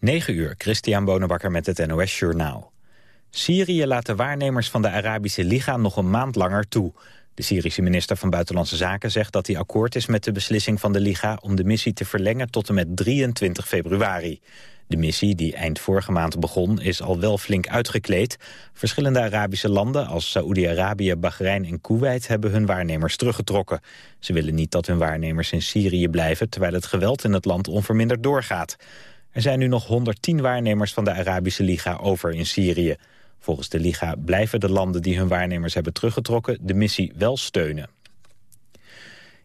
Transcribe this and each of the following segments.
9 uur, Christian Bonenbakker met het NOS Journaal. Syrië laat de waarnemers van de Arabische Liga nog een maand langer toe. De Syrische minister van Buitenlandse Zaken zegt dat hij akkoord is met de beslissing van de Liga... om de missie te verlengen tot en met 23 februari. De missie, die eind vorige maand begon, is al wel flink uitgekleed. Verschillende Arabische landen als Saoedi-Arabië, Bahrein en Kuwait... hebben hun waarnemers teruggetrokken. Ze willen niet dat hun waarnemers in Syrië blijven... terwijl het geweld in het land onverminderd doorgaat. Er zijn nu nog 110 waarnemers van de Arabische Liga over in Syrië. Volgens de Liga blijven de landen die hun waarnemers hebben teruggetrokken de missie wel steunen.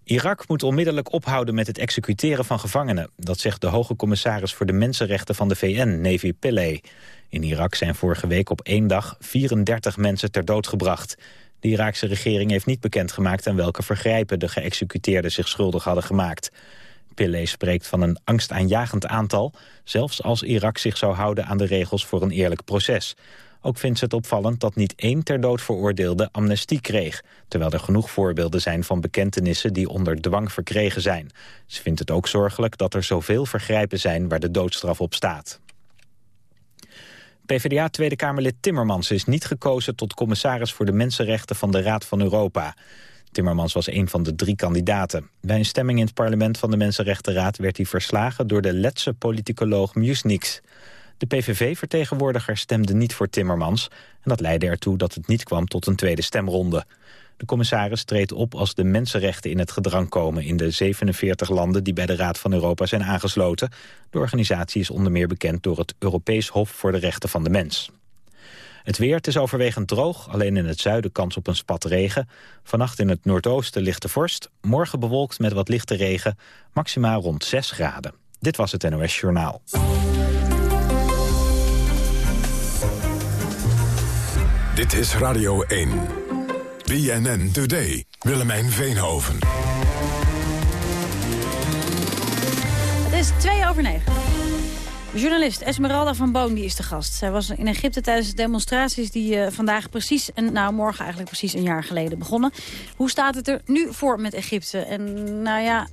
Irak moet onmiddellijk ophouden met het executeren van gevangenen. Dat zegt de hoge commissaris voor de mensenrechten van de VN, Nevi Pillay. In Irak zijn vorige week op één dag 34 mensen ter dood gebracht. De Iraakse regering heeft niet bekendgemaakt aan welke vergrijpen de geëxecuteerden zich schuldig hadden gemaakt. Pillay spreekt van een angstaanjagend aantal... zelfs als Irak zich zou houden aan de regels voor een eerlijk proces. Ook vindt ze het opvallend dat niet één ter dood veroordeelde amnestie kreeg... terwijl er genoeg voorbeelden zijn van bekentenissen die onder dwang verkregen zijn. Ze vindt het ook zorgelijk dat er zoveel vergrijpen zijn waar de doodstraf op staat. PvdA Tweede Kamerlid Timmermans is niet gekozen tot commissaris voor de Mensenrechten van de Raad van Europa. Timmermans was een van de drie kandidaten. Bij een stemming in het parlement van de Mensenrechtenraad werd hij verslagen door de Letse politicoloog Musniks. De PVV-vertegenwoordiger stemde niet voor Timmermans en dat leidde ertoe dat het niet kwam tot een tweede stemronde. De commissaris treedt op als de mensenrechten in het gedrang komen in de 47 landen die bij de Raad van Europa zijn aangesloten. De organisatie is onder meer bekend door het Europees Hof voor de Rechten van de Mens. Het weer, het is overwegend droog, alleen in het zuiden kans op een spat regen. Vannacht in het noordoosten lichte vorst. Morgen bewolkt met wat lichte regen, maximaal rond 6 graden. Dit was het NOS Journaal. Dit is Radio 1. BNN Today. Willemijn Veenhoven. Het is 2 over 9. Journalist Esmeralda van Boon die is de gast. Zij was in Egypte tijdens de demonstraties die uh, vandaag precies... en nou morgen eigenlijk precies een jaar geleden begonnen. Hoe staat het er nu voor met Egypte? En nou ja,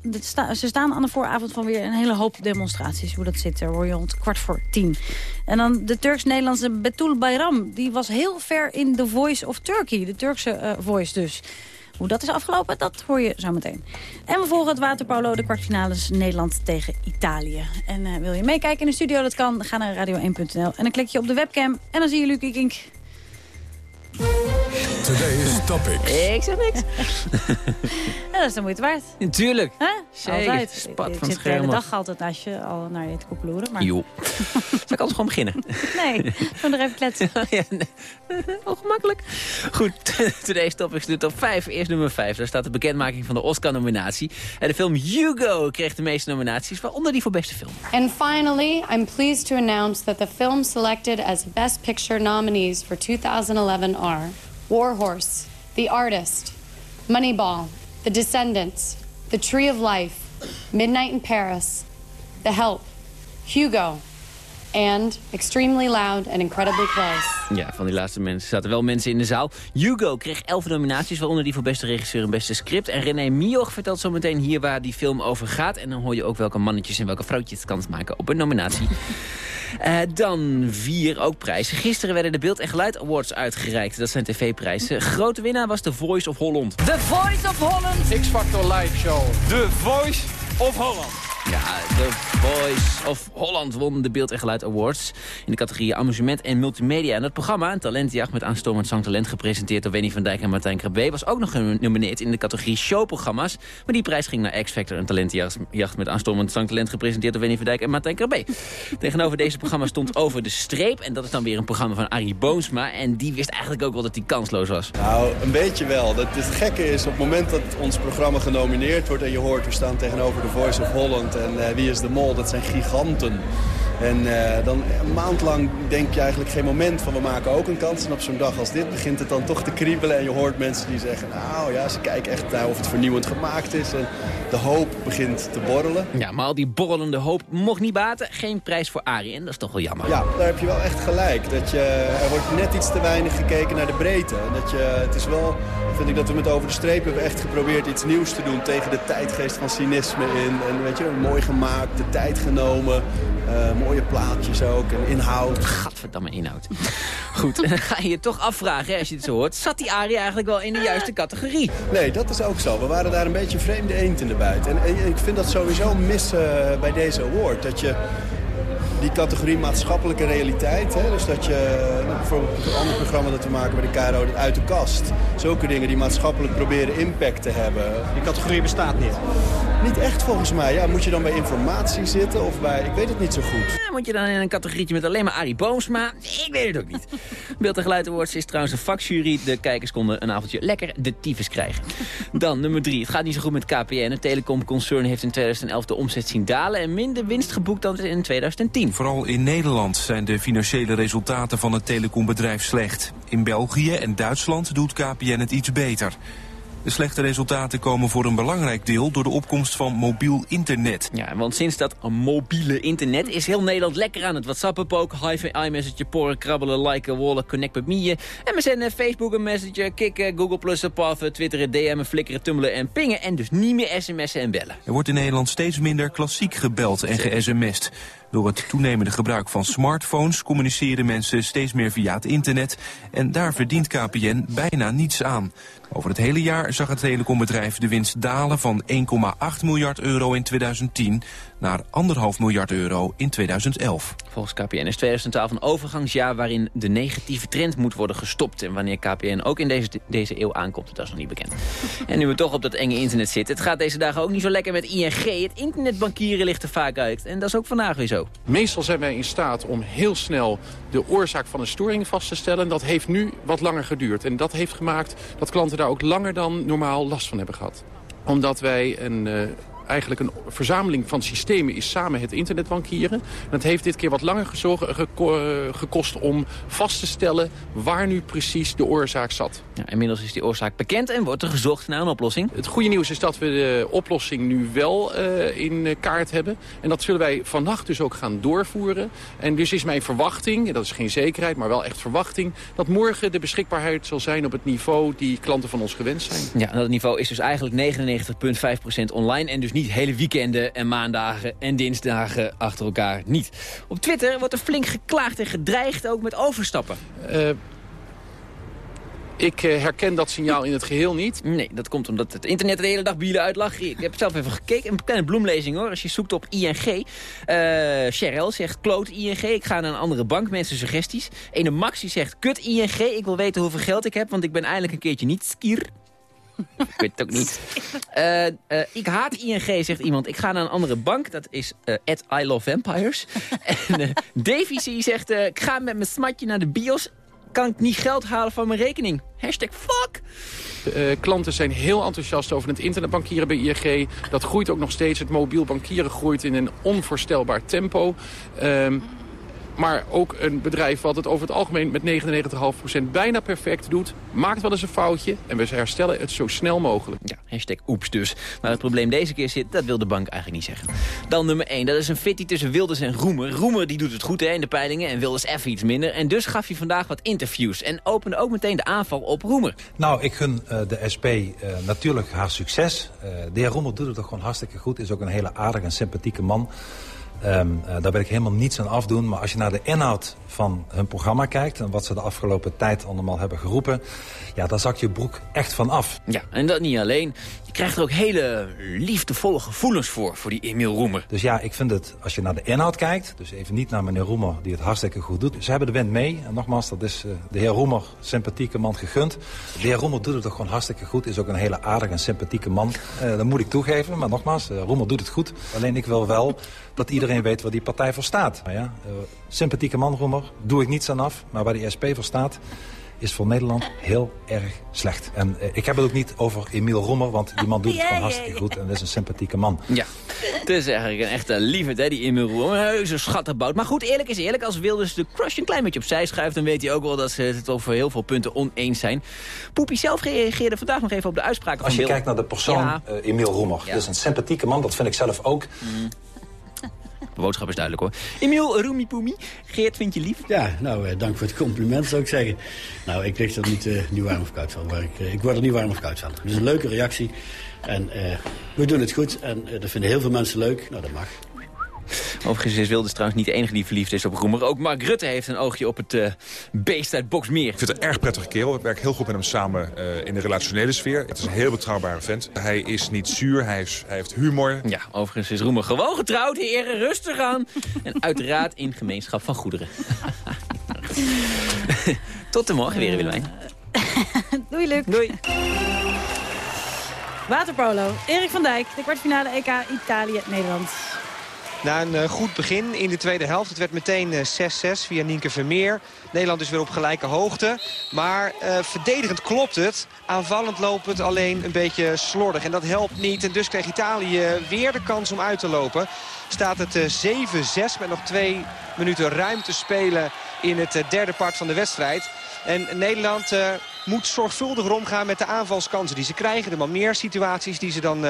ze staan aan de vooravond van weer een hele hoop demonstraties. Hoe dat zit, er hoor je rond kwart voor tien. En dan de Turks-Nederlandse Betul Bayram. Die was heel ver in The Voice of Turkey. De Turkse uh, Voice dus. Hoe dat is afgelopen, dat hoor je zo meteen. En we volgen het waterpolo, de kwartfinales Nederland tegen Italië. En uh, wil je meekijken in de studio, dat kan. Ga naar radio1.nl en dan klik je op de webcam. En dan zie je Luc Today's Topics. Ik zeg niks. ja, dat is de moeite waard. Natuurlijk. Zeker. Altijd. Spat ik, van ik zit de hele dag altijd als je al naar je te koekeloeren. Maar... Joh. Zal ik anders gewoon beginnen? nee, gewoon er even kletsen. ja, nee. Ongemakkelijk. Goed, Today's Topics de top 5. Eerst nummer 5. Daar staat de bekendmaking van de Oscar-nominatie. En de film Hugo kreeg de meeste nominaties, waaronder die voor beste film. And finally, I'm pleased to announce that the film selected as Best Picture nominees for 2011 are... Warhorse, The Artist, Moneyball, The Descendants, The Tree of Life, Midnight in Paris, The Help, Hugo, and Extremely Loud and Incredibly Close. Ja, van die laatste mensen zaten wel mensen in de zaal. Hugo kreeg elf nominaties, waaronder die voor beste regisseur en beste script. En René Mioch vertelt zo meteen hier waar die film over gaat. En dan hoor je ook welke mannetjes en welke vrouwtjes kans maken op een nominatie. Uh, dan vier ook prijzen. Gisteren werden de Beeld en Geluid Awards uitgereikt. Dat zijn tv-prijzen. Grote winnaar was The Voice of Holland. The Voice of Holland. X-Factor Live Show. The Voice of Holland. Ja, The Voice of Holland won de Beeld en Geluid Awards... in de categorie amusement en multimedia. En het programma, een talentjacht met aanstormend zangtalent... gepresenteerd door Wenny van Dijk en Martijn Krabbe... was ook nog genomineerd in de categorie showprogramma's. Maar die prijs ging naar X-Factor, een talentjacht met aanstormend zangtalent... gepresenteerd door Wenny van Dijk en Martijn Krabbe. Tegenover deze programma stond Over de Streep... en dat is dan weer een programma van Arie Boomsma... en die wist eigenlijk ook wel dat hij kansloos was. Nou, een beetje wel. Dat, het gekke is, op het moment dat ons programma genomineerd wordt... en je hoort, we staan tegenover The Voice of Holland en uh, Wie is de Mol, dat zijn giganten. En uh, dan een maand lang denk je eigenlijk geen moment van we maken ook een kans. En op zo'n dag als dit begint het dan toch te kriebelen. En je hoort mensen die zeggen, nou ja, ze kijken echt naar of het vernieuwend gemaakt is. En de hoop begint te borrelen. Ja, maar al die borrelende hoop mocht niet baten. Geen prijs voor Arie en dat is toch wel jammer. Ja, daar heb je wel echt gelijk. Dat je, er wordt net iets te weinig gekeken naar de breedte. En dat je, het is wel, vind ik dat we met Over de Streep hebben echt geprobeerd iets nieuws te doen... tegen de tijdgeest van cynisme in. En weet je, mooi gemaakt, de tijd genomen. Uh, mooie plaatjes ook en inhoud. Gadverdamme inhoud. Goed, en dan ga je je toch afvragen, hè, als je het zo hoort... zat die Arie eigenlijk wel in de juiste categorie? Nee, dat is ook zo. We waren daar een beetje vreemde eend in de buit. En, en ik vind dat sowieso mis uh, bij deze award. Dat je die categorie maatschappelijke realiteit. Hè? Dus dat je nou, bijvoorbeeld een ander programma dat we maken bij de KRO, uit de kast. Zulke dingen die maatschappelijk proberen impact te hebben. Die categorie bestaat niet? Niet echt volgens mij. Ja, moet je dan bij informatie zitten of bij... Ik weet het niet zo goed. Ja, moet je dan in een categorietje met alleen maar Arie Boomsma? Ik weet het ook niet. Beeld en Geluid Awards is trouwens een vakjury. De kijkers konden een avondje lekker de tyfus krijgen. Dan nummer drie. Het gaat niet zo goed met KPN. Het telecomconcern heeft in 2011 de omzet zien dalen... en minder winst geboekt dan in 2010. Vooral in Nederland zijn de financiële resultaten van het telecombedrijf slecht. In België en Duitsland doet KPN het iets beter. De slechte resultaten komen voor een belangrijk deel door de opkomst van mobiel internet. Ja, want sinds dat mobiele internet is heel Nederland lekker aan het WhatsAppen poken, Hive, iMessage, porren, krabbelen, liken, wallen, connect met we zenden Facebook een messenger, kicken, Google Plus, paffen, twitteren, DM'en, flikkeren, tummelen en pingen. En dus niet meer sms'en en bellen. Er wordt in Nederland steeds minder klassiek gebeld en ge-sms'd. Door het toenemende gebruik van smartphones communiceren mensen steeds meer via het internet. En daar verdient KPN bijna niets aan. Over het hele jaar zag het telecombedrijf de winst dalen van 1,8 miljard euro in 2010 naar 1,5 miljard euro in 2011. Volgens KPN is 2012 een overgangsjaar waarin de negatieve trend moet worden gestopt. En wanneer KPN ook in deze, deze eeuw aankomt, dat is nog niet bekend. en nu we toch op dat enge internet zitten, het gaat deze dagen ook niet zo lekker met ING. Het internetbankieren ligt er vaak uit. En dat is ook vandaag weer zo. Meestal zijn wij in staat om heel snel de oorzaak van een storing vast te stellen. Dat heeft nu wat langer geduurd. En dat heeft gemaakt dat klanten daar ook langer dan normaal last van hebben gehad omdat wij een, uh, eigenlijk een verzameling van systemen is samen het internetbankieren. En het heeft dit keer wat langer gekost om vast te stellen waar nu precies de oorzaak zat. Ja, inmiddels is die oorzaak bekend en wordt er gezocht naar een oplossing. Het goede nieuws is dat we de oplossing nu wel uh, in kaart hebben. En dat zullen wij vannacht dus ook gaan doorvoeren. En dus is mijn verwachting, dat is geen zekerheid, maar wel echt verwachting... dat morgen de beschikbaarheid zal zijn op het niveau die klanten van ons gewend zijn. Ja, en dat niveau is dus eigenlijk 99,5% online en dus niet niet hele weekenden en maandagen en dinsdagen achter elkaar niet. Op Twitter wordt er flink geklaagd en gedreigd ook met overstappen. Uh, ik uh, herken dat signaal in het geheel niet. Nee, dat komt omdat het internet de hele dag bieden uitlag. Ik heb zelf even gekeken. Een kleine bloemlezing hoor. Als je zoekt op ING. Uh, eh, Cheryl zegt, kloot ING. Ik ga naar een andere bank. Mensen suggesties. Ene Maxi zegt, kut ING. Ik wil weten hoeveel geld ik heb. Want ik ben eindelijk een keertje niet skier. Ik weet het ook niet. Uh, uh, ik haat ING, zegt iemand. Ik ga naar een andere bank. Dat is uh, at I Love Vampires. en Davy zegt... ik ga met mijn smatje naar de bios. Kan ik niet geld halen van mijn rekening? Hashtag fuck! Klanten zijn heel enthousiast over het internetbankieren bij ING. Dat groeit ook nog steeds. Het mobiel bankieren groeit in een onvoorstelbaar tempo. Uh, maar ook een bedrijf wat het over het algemeen met 99,5% bijna perfect doet... maakt wel eens een foutje en we herstellen het zo snel mogelijk. Ja, hashtag oeps dus. Maar het probleem deze keer zit, dat wil de bank eigenlijk niet zeggen. Dan nummer 1, dat is een fitty tussen Wilders en Roemer. Roemer die doet het goed hè, in de peilingen en Wilders even iets minder. En dus gaf hij vandaag wat interviews en opende ook meteen de aanval op Roemer. Nou, ik gun uh, de SP uh, natuurlijk haar succes. Uh, de heer Roemer doet het toch gewoon hartstikke goed. Is ook een hele aardige en sympathieke man. Um, uh, daar wil ik helemaal niets aan afdoen. Maar als je naar de inhoud van hun programma kijkt... en wat ze de afgelopen tijd allemaal hebben geroepen... ja, daar zakt je broek echt van af. Ja, en dat niet alleen. Je krijgt er ook hele liefdevolle gevoelens voor, voor die Emiel Roemer. Dus ja, ik vind het, als je naar de inhoud kijkt... dus even niet naar meneer Roemer, die het hartstikke goed doet. Ze hebben de wind mee. En nogmaals, dat is uh, de heer Roemer, sympathieke man, gegund. De heer Roemer doet het toch gewoon hartstikke goed. Is ook een hele aardige en sympathieke man. Uh, dat moet ik toegeven. Maar nogmaals, uh, Roemer doet het goed. Alleen ik wil wel dat iedereen weet waar die partij voor staat. Maar ja, sympathieke man, Roemer, doe ik niets aan af. Maar waar die SP voor staat is voor Nederland heel erg slecht. En eh, ik heb het ook niet over Emiel Roemer, want die man doet het gewoon hartstikke goed. En dat is een sympathieke man. Ja, het is eigenlijk een echte liefde, hè, die Emil Roemer. Een heuse schattenbout. Maar goed, eerlijk is eerlijk. Als Wilders de crush een klein beetje opzij schuift... dan weet hij ook wel dat ze het over heel veel punten oneens zijn. Poepie zelf reageerde vandaag nog even op de uitspraken Als je kijkt naar de persoon ja. uh, Emiel Roemer. Dat is een sympathieke man, dat vind ik zelf ook. Mm. Boodschap is duidelijk hoor. Emiel Roemipoemi, Geert vind je lief? Ja, nou uh, dank voor het compliment zou ik zeggen. Nou, ik lig er niet, uh, niet warm of koud van. Maar ik, uh, ik word er niet warm of koud van. Is een leuke reactie. En we doen het goed. En dat vinden heel veel mensen leuk. Nou, dat mag. Overigens is Wilders trouwens niet de enige die verliefd is op Roemer. Ook Mark Rutte heeft een oogje op het uh, beest uit Boksmeer. Ik vind het een erg prettige kerel. Ik werk heel goed met hem samen uh, in de relationele sfeer. Het is een heel betrouwbare vent. Hij is niet zuur, hij, is, hij heeft humor. Ja, overigens is Roemer gewoon getrouwd, heren. Rustig aan. en uiteraard in gemeenschap van goederen. Tot de morgen weer, Willemijn. Doei, Luc. Doei. Waterpolo. Erik van Dijk, de kwartfinale EK Italië-Nederland. Na een uh, goed begin in de tweede helft. Het werd meteen 6-6 uh, via Nienke Vermeer. Nederland is weer op gelijke hoogte. Maar uh, verdedigend klopt het. Aanvallend loopt het alleen een beetje slordig. En dat helpt niet. En dus kreeg Italië weer de kans om uit te lopen. Staat het uh, 7-6 met nog twee minuten ruimte spelen in het derde part van de wedstrijd. En Nederland moet zorgvuldiger omgaan met de aanvalskansen die ze krijgen. Er maar meer situaties die ze dan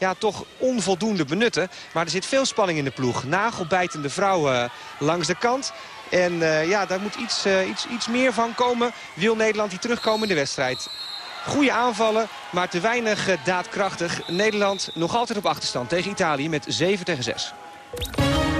ja, toch onvoldoende benutten. Maar er zit veel spanning in de ploeg. Nagelbijtende vrouw uh, langs de kant. En ja, daar moet iets, iets, iets meer van komen. Wil Nederland die terugkomen in de wedstrijd. Goede aanvallen, maar te weinig daadkrachtig. Nederland nog altijd op achterstand tegen Italië met 7 tegen 6.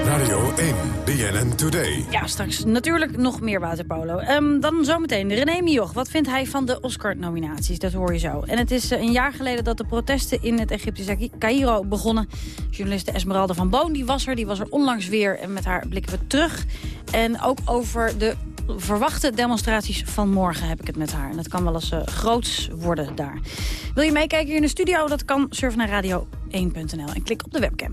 Radio 1, BNN Today. Ja, straks natuurlijk nog meer waterpolo. Um, dan zometeen René Mioch. Wat vindt hij van de Oscar-nominaties? Dat hoor je zo. En het is uh, een jaar geleden dat de protesten in het Egyptische Cairo begonnen. Journaliste Esmeralda van Boon die was er. Die was er onlangs weer. En met haar blikken we terug. En ook over de verwachte demonstraties van morgen heb ik het met haar. En dat kan wel eens uh, groots worden daar. Wil je meekijken hier in de studio? Dat kan. Surf naar radio1.nl en klik op de webcam.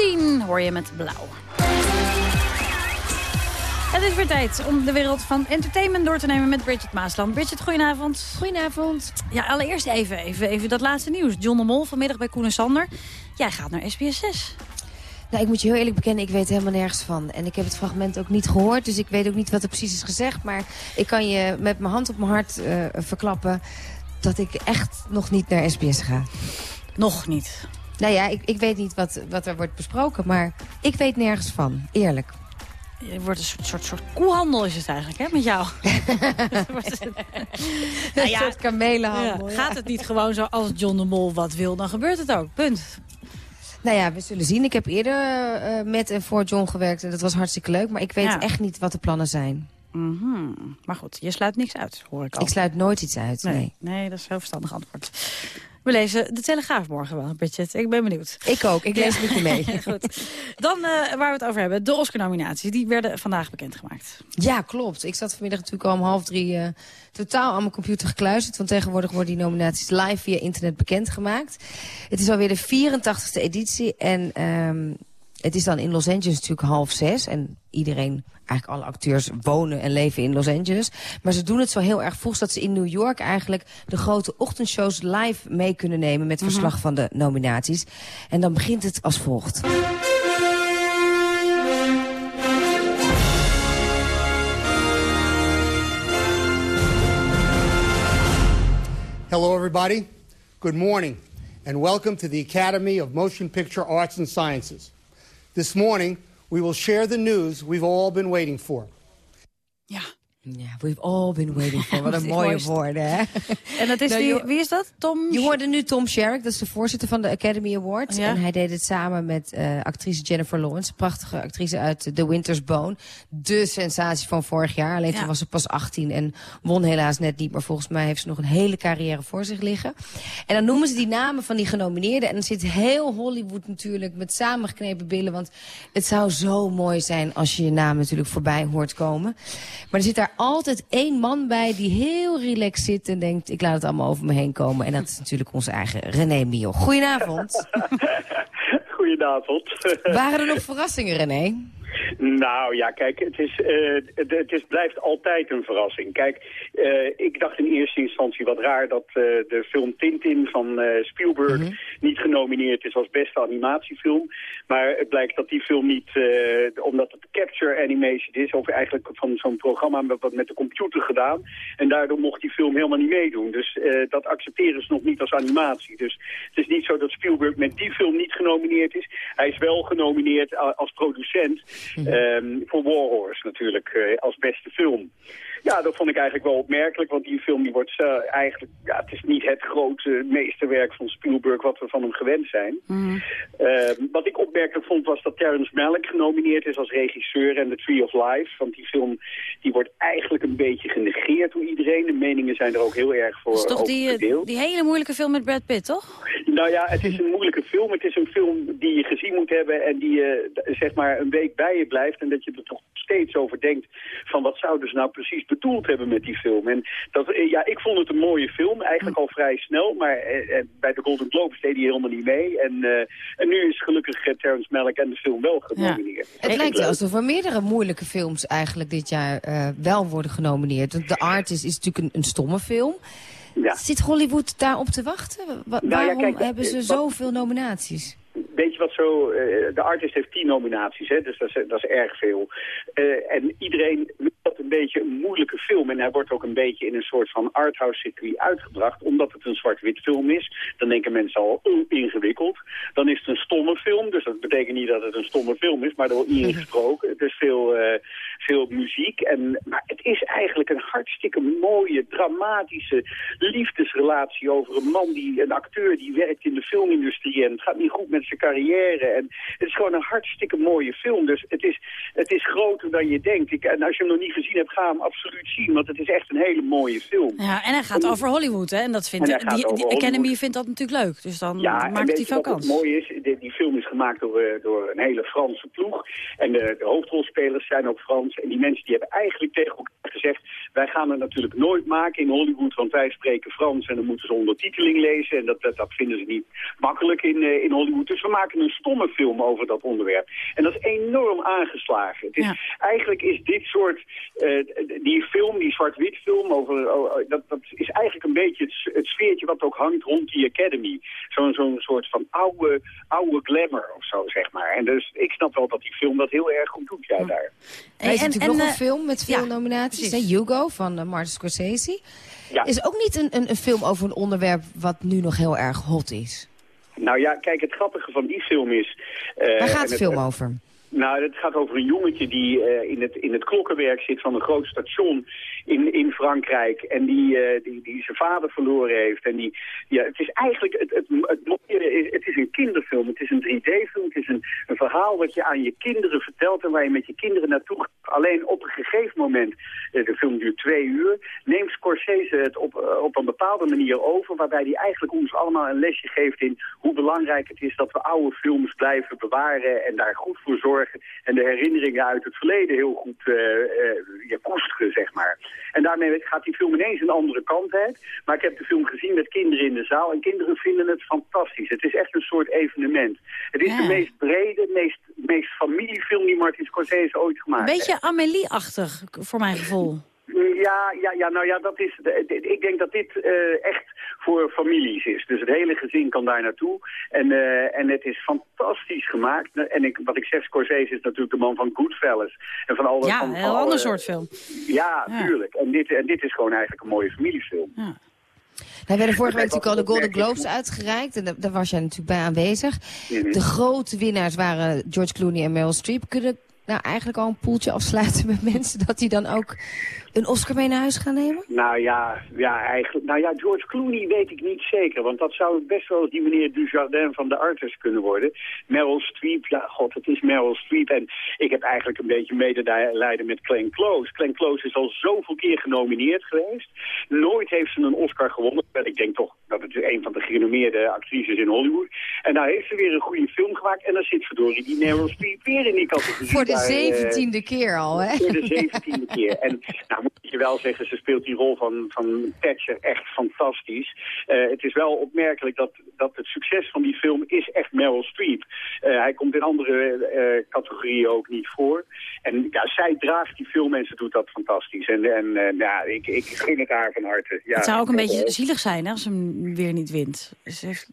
Scene hoor je met blauw. Het is weer tijd om de wereld van entertainment door te nemen met Bridget Maasland. Bridget, goedenavond. Goedenavond. Ja, allereerst even, even, even dat laatste nieuws. John de Mol vanmiddag bij Koen en Sander. Jij gaat naar SBS 6. Nou, ik moet je heel eerlijk bekennen, ik weet helemaal nergens van. En ik heb het fragment ook niet gehoord, dus ik weet ook niet wat er precies is gezegd. Maar ik kan je met mijn hand op mijn hart uh, verklappen dat ik echt nog niet naar SBS ga. Nog niet? Nou ja, ik, ik weet niet wat, wat er wordt besproken, maar ik weet nergens van, eerlijk. Het wordt een soort, soort, soort koehandel is het eigenlijk, hè, met jou. nou ja, een soort kamelenhandel. Ja. Gaat het niet gewoon zo als John de Mol wat wil, dan gebeurt het ook. Punt. Nou ja, we zullen zien. Ik heb eerder uh, met en voor John gewerkt en dat was hartstikke leuk. Maar ik weet ja. echt niet wat de plannen zijn. Mm -hmm. Maar goed, je sluit niks uit, hoor ik al. Ik sluit nooit iets uit, nee. Nee, nee dat is een heel verstandig antwoord. We lezen de Telegraaf morgen wel, Bridget. Ik ben benieuwd. Ik ook. Ik lees met je mee. Goed. Dan uh, waar we het over hebben. De Oscar-nominaties. Die werden vandaag bekendgemaakt. Ja, klopt. Ik zat vanmiddag natuurlijk al om half drie uh, totaal aan mijn computer gekluisterd. Want tegenwoordig worden die nominaties live via internet bekendgemaakt. Het is alweer de 84ste editie. En um, het is dan in Los Angeles natuurlijk half zes. En iedereen, eigenlijk alle acteurs, wonen en leven in Los Angeles. Maar ze doen het zo heel erg vroeg dat ze in New York eigenlijk de grote ochtendshows live mee kunnen nemen met verslag mm -hmm. van de nominaties. En dan begint het als volgt. Hello everybody. Good morning and welcome to the Academy of Motion Picture Arts and Sciences. This morning, we will share the news we've all been waiting for. Ja. Ja, we've all been waiting for. Wat een mooie woorden, hè? En dat is Nou, die, wie is dat? Tom? Je hoorde nu Tom Sherrick, dat is de voorzitter van de Academy Awards. Ja. En hij deed het samen met eh, actrice Jennifer Lawrence. Prachtige actrice uit The Winter's Bone. De sensatie van vorig jaar. Alleen Ja. toen was ze pas 18 en won helaas net niet. Maar volgens mij heeft ze nog een hele carrière voor zich liggen. En dan noemen ze die namen van die genomineerden. En dan zit heel Hollywood natuurlijk met samengeknepen billen. Want het zou zo mooi zijn als je je naam natuurlijk voorbij hoort komen. Maar er zit daar altijd één man bij die heel relaxed zit en denkt... ik laat het allemaal over me heen komen. En dat is natuurlijk onze eigen René Mio. Goedenavond. Goedenavond. Waren er nog verrassingen, René? Nou ja, kijk, het, is, eh, het, het is, blijft altijd een verrassing. Kijk, eh, ik dacht in eerste instantie wat raar dat eh, de film Tintin van Spielberg niet genomineerd is als beste animatiefilm. Maar het blijkt dat die film niet, omdat het capture animation is, of eigenlijk van zo'n programma wat met de computer gedaan. En daardoor mocht die film helemaal niet meedoen. Dus dat accepteren ze nog niet als animatie. Dus het is niet zo dat Spielberg met die film niet genomineerd is. Hij is wel genomineerd als producent. Ehm, voor War Horse natuurlijk, eh, als beste film. Ja, dat vond ik eigenlijk wel opmerkelijk, want die film die wordt eh, eigenlijk... Ja, het is niet het grote meesterwerk van Spielberg wat we van hem gewend zijn. Ehm, wat ik opmerkelijk vond was dat Terrence Malick genomineerd is als regisseur en The Tree of Life. Want die film die wordt eigenlijk een beetje genegeerd door iedereen. De meningen zijn er ook heel erg voor Dat is toch die, eh, die hele moeilijke film met Brad Pitt, toch? Nou ja, het is een moeilijke film. Het is een film die je gezien moet hebben en die je zeg maar een week bij je blijft. En dat je er toch steeds over denkt van wat zouden ze nou precies bedoeld hebben met die film. En dat, eh, ja, ik vond het een mooie film, eigenlijk al vrij snel. Maar eh, eh, bij de Golden Globes deed hij helemaal niet mee. En, eh, en nu is gelukkig eh, Terrence Malick en de film wel genomineerd. Het lijkt alsof er meerdere moeilijke films eigenlijk dit jaar eh, wel worden genomineerd. The Artist is natuurlijk een, een stomme film. Ja. Zit Hollywood daarop te wachten? Wa- Nou ja, waarom kijk, hebben ze wat- zoveel nominaties? Weet je wat zo... eh, de artist heeft tien nominaties, hè, dus dat is, dat is erg veel. Eh, en iedereen dat een beetje een moeilijke film. En hij wordt ook een beetje in een soort van arthouse circuit uitgebracht. Omdat het een zwart-wit film is. Dan denken mensen al, oh, ingewikkeld. Dan is het een stomme film. Dus dat betekent niet dat het een stomme film is, maar er wordt niet ingesproken. Het is veel, eh, veel muziek. En, maar het is eigenlijk een hartstikke mooie, dramatische liefdesrelatie over een man, die, een acteur die werkt in de filmindustrie. En het gaat niet goed met zijn carrière. En het is gewoon een hartstikke mooie film. Dus het is, het is groter dan je denkt. Ik, en als je hem nog niet gezien hebt, ga hem absoluut zien. Want het is echt een hele mooie film. Ja, en hij gaat over Hollywood, hè? En dat vindt En die, die. Academy vindt dat natuurlijk leuk. Dus dan Ja, maakt hij veel kans. mooie is? Die, die film is gemaakt door, eh, door een hele Franse ploeg. En de, de hoofdrolspelers zijn ook Frans. En die mensen die hebben eigenlijk tegen elkaar gezegd... wij gaan het natuurlijk nooit maken in Hollywood... want wij spreken Frans en dan moeten ze ondertiteling lezen. En dat, dat, dat vinden ze niet makkelijk in, eh, in Hollywood. Dus we maken een stomme film over dat onderwerp. En dat is enorm aangeslagen. Het is, Eigenlijk is dit soort, eh, die film, die zwart-wit film, over, oh, oh, dat, dat is eigenlijk een beetje het, het sfeertje wat ook hangt rond die Academy. Zo'n zo'n soort van oude, oude glamour of zo, zeg maar. En dus ik snap wel dat die film dat heel erg goed doet, ja, daar. Is natuurlijk nog een film met veel nominaties. Hè? Hugo van uh, Martin Scorsese. Ja. Is ook niet een, een, een film over een onderwerp wat nu nog heel erg hot is. Nou ja, kijk, het grappige van die film is... Waar gaat en de het- film over? Nou, het gaat over een jongetje die eh, in, het, in het klokkenwerk zit van een groot station in, in Frankrijk. En die, eh, die, die zijn vader verloren heeft. En die, ja, het is eigenlijk, het, het, het, het is een kinderfilm. Het is een 3D-film. Het is een, een verhaal wat je aan je kinderen vertelt en waar je met je kinderen naartoe gaat. Alleen op een gegeven moment, eh, de film duurt twee uur, neemt Scorsese het op, eh, op een bepaalde manier over. Waarbij hij eigenlijk ons allemaal een lesje geeft in hoe belangrijk het is dat we oude films blijven bewaren en daar goed voor zorgen. En de herinneringen uit het verleden heel goed eh, ja, koesteren, zeg maar. En daarmee gaat die film ineens een andere kant uit. Maar ik heb de film gezien met kinderen in de zaal en kinderen vinden het fantastisch. Het is echt een soort evenement. Het is de meest brede, meest, meest familiefilm die Martin Scorsese ooit gemaakt heeft. beetje Amélie-achtig, voor mijn gevoel. Ja, ja, ja, nou ja, dat is, ik denk dat dit eh, echt voor families is. Dus het hele gezin kan daar naartoe. En, eh, en het is fantastisch gemaakt. En ik, wat ik zeg, Scorsese is natuurlijk de man van Goodfellas. En van al, Ja, van, een heel alle- ander soort film. Ja, Ja. tuurlijk. En dit, en dit is gewoon eigenlijk een mooie familiefilm. Daar werden vorige week natuurlijk al de Golden Globes uitgereikt. En daar- was jij natuurlijk bij aanwezig. De grote winnaars waren George Clooney en Meryl Streep. Kunnen nou eigenlijk al een poeltje afsluiten met mensen... dat die dan ook een Oscar mee naar huis gaan nemen? Nou ja, ja, eigenlijk, nou ja, George Clooney weet ik niet zeker. Want dat zou best wel die meneer Dujardin van de Artist kunnen worden. Meryl Streep, ja, god, het is Meryl Streep. En ik heb eigenlijk een beetje medelijden met Glenn Close. Glenn Close is al zoveel keer genomineerd geweest. Nooit heeft ze een Oscar gewonnen. Wel, Ik denk toch dat het een van de gerenommeerde actrices in Hollywood. En nou heeft ze weer een goede film gemaakt. En dan zit verdorie die Meryl Streep weer in die categorie. Voor de daar, eh, zeventiende keer al, hè? voor de zeventiende keer. En nou moet je wel zeggen, ze speelt die rol van, van Thatcher echt fantastisch. Eh, het is wel opmerkelijk dat, dat het succes van die film is echt Meryl Streep. Eh, hij komt in andere eh, categorieën ook niet voor. En ja, zij draagt die film en ze doet dat fantastisch. En, en ja, ik, ik gun het haar van harte. Ja, het zou ook een beetje zielig zijn hè, als ze hem weer niet wint. Dus heeft-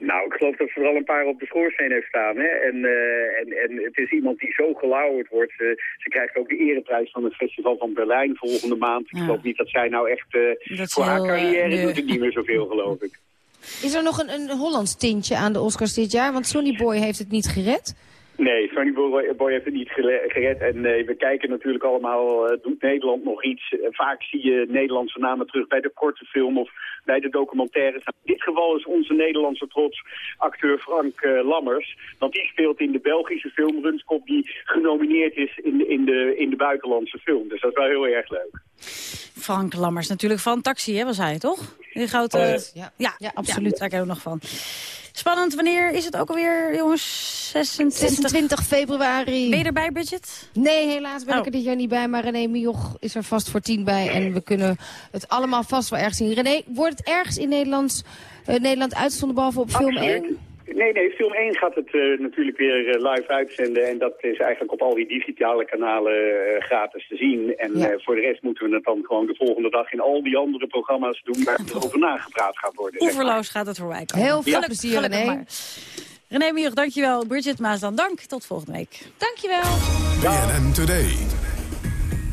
Nou, ik geloof dat ze er al een paar op de schoorsteen heeft staan. Hè? En, eh, en, en het is iemand die zo gelauwerd wordt. Ze, ze krijgt ook de ereprijs van het Festival van Berlijn volgende maand. Ik geloof niet dat zij nou echt... eh, voor haar eh, carrière doet het niet meer zoveel, geloof ik. Is er nog een, een Hollands tintje aan de Oscars dit jaar? Want Sonny Boy heeft het niet gered. Nee, Sonny Boy, heeft het niet gered. En eh, we kijken natuurlijk allemaal, eh, doet Nederland nog iets? Eh, vaak zie je Nederlandse namen terug bij de korte film of bij de documentaires. Nou, in dit geval is onze Nederlandse trots acteur Frank Lammers. Want die speelt in de Belgische film Runskop die genomineerd is in de, in, de, in de buitenlandse film. Dus dat is wel heel erg leuk. Frank Lammers natuurlijk van Taxi, hè, was hij, toch? Die grote... Eh, ja, ja, absoluut. daar ken ik ook nog van. Spannend, wanneer is het ook alweer, jongens? 26, 26 februari. Ben je erbij, Bridget? Nee, helaas ben ik Oh. er dit jaar niet bij. Maar René Mioch is er vast voor tien bij. En we kunnen het allemaal vast wel ergens zien. René, wordt het ergens in Nederlands, eh, Nederland uitgezonden behalve op film Absoluut. 1? Nee, nee, film 1 gaat het eh, natuurlijk weer eh, live uitzenden. En dat is eigenlijk op al die digitale kanalen eh, gratis te zien. En Ja. eh, voor de rest moeten we het dan gewoon de volgende dag in al die andere programma's doen waar er over nagepraat gaat worden. Oeverloos gaat het voorbij komen. Heel veel plezier, gelukkig René. maar. René Mioch, dankjewel. Bridget Maas dan dank. Tot volgende week. Dankjewel. BNN Today.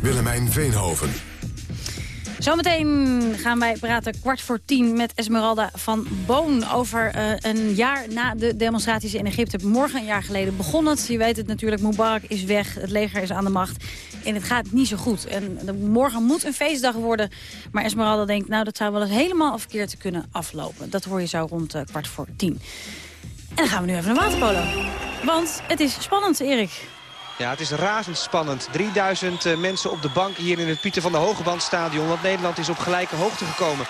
Willemijn Veenhoven. Zometeen gaan wij praten kwart voor tien met Esmeralda van Boon... over eh, een jaar na de demonstraties in Egypte. Morgen een jaar geleden begon het. Je weet het natuurlijk, Mubarak is weg, het leger is aan de macht. En het gaat niet zo goed. En morgen moet een feestdag worden. Maar Esmeralda denkt, nou, dat zou wel eens helemaal verkeerd kunnen aflopen. Dat hoor je zo rond eh, kwart voor tien. En dan gaan we nu even naar waterpolo. Want het is spannend, Erik. Ja, het is razendspannend. 3000 eh, mensen op de bank hier in het Pieter van der Hogebandstadion. Want Nederland is op gelijke hoogte gekomen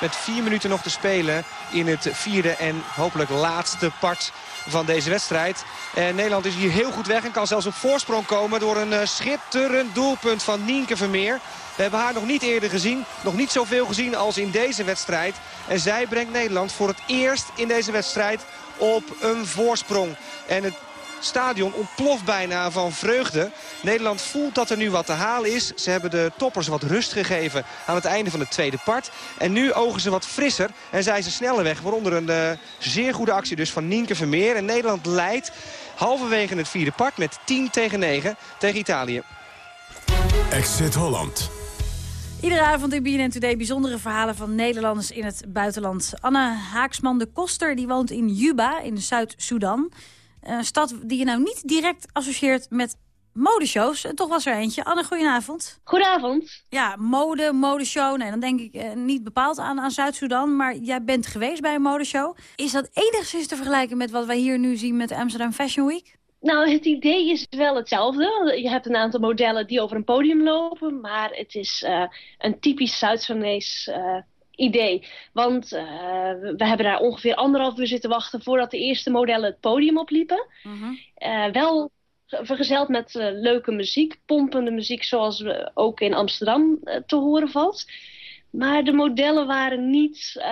met vier minuten nog te spelen in het vierde en hopelijk laatste part van deze wedstrijd. En Nederland is hier heel goed weg en kan zelfs op voorsprong komen... door een uh, schitterend doelpunt van Nienke Vermeer. We hebben haar nog niet eerder gezien. Nog niet zoveel gezien als in deze wedstrijd. En zij brengt Nederland voor het eerst in deze wedstrijd op een voorsprong. En het stadion ontploft bijna van vreugde. Nederland voelt dat er nu wat te halen is. Ze hebben de toppers wat rust gegeven aan het einde van het tweede part. En nu ogen ze wat frisser en zijn ze sneller weg. Waaronder een uh, zeer goede actie dus van Nienke Vermeer. En Nederland leidt halverwege het vierde part met 10 tegen 9 tegen Italië. Exit Holland. Iedere avond in BNN Today bijzondere verhalen van Nederlanders in het buitenland. Anne Haaksman de Koster die woont in Juba in Zuid-Soedan. Een stad die je nou niet direct associeert met modeshows. Toch was er eentje. Anne, goedenavond. Goedenavond. Ja, mode, modeshow. Nee, dan denk ik eh, niet bepaald aan, aan Zuid-Soedan. Maar jij bent geweest bij een modeshow. Is dat enigszins te vergelijken met wat wij hier nu zien met de Amsterdam Fashion Week? Nou, het idee is wel hetzelfde. Je hebt een aantal modellen die over een podium lopen. Maar het is uh, een typisch Zuid-Soedanees uh, idee. Want uh, we hebben daar ongeveer anderhalf uur zitten wachten... voordat de eerste modellen het podium opliepen. Uh, wel vergezeld met uh, leuke muziek, pompende muziek... zoals we ook in Amsterdam te horen valt. Maar de modellen waren niet,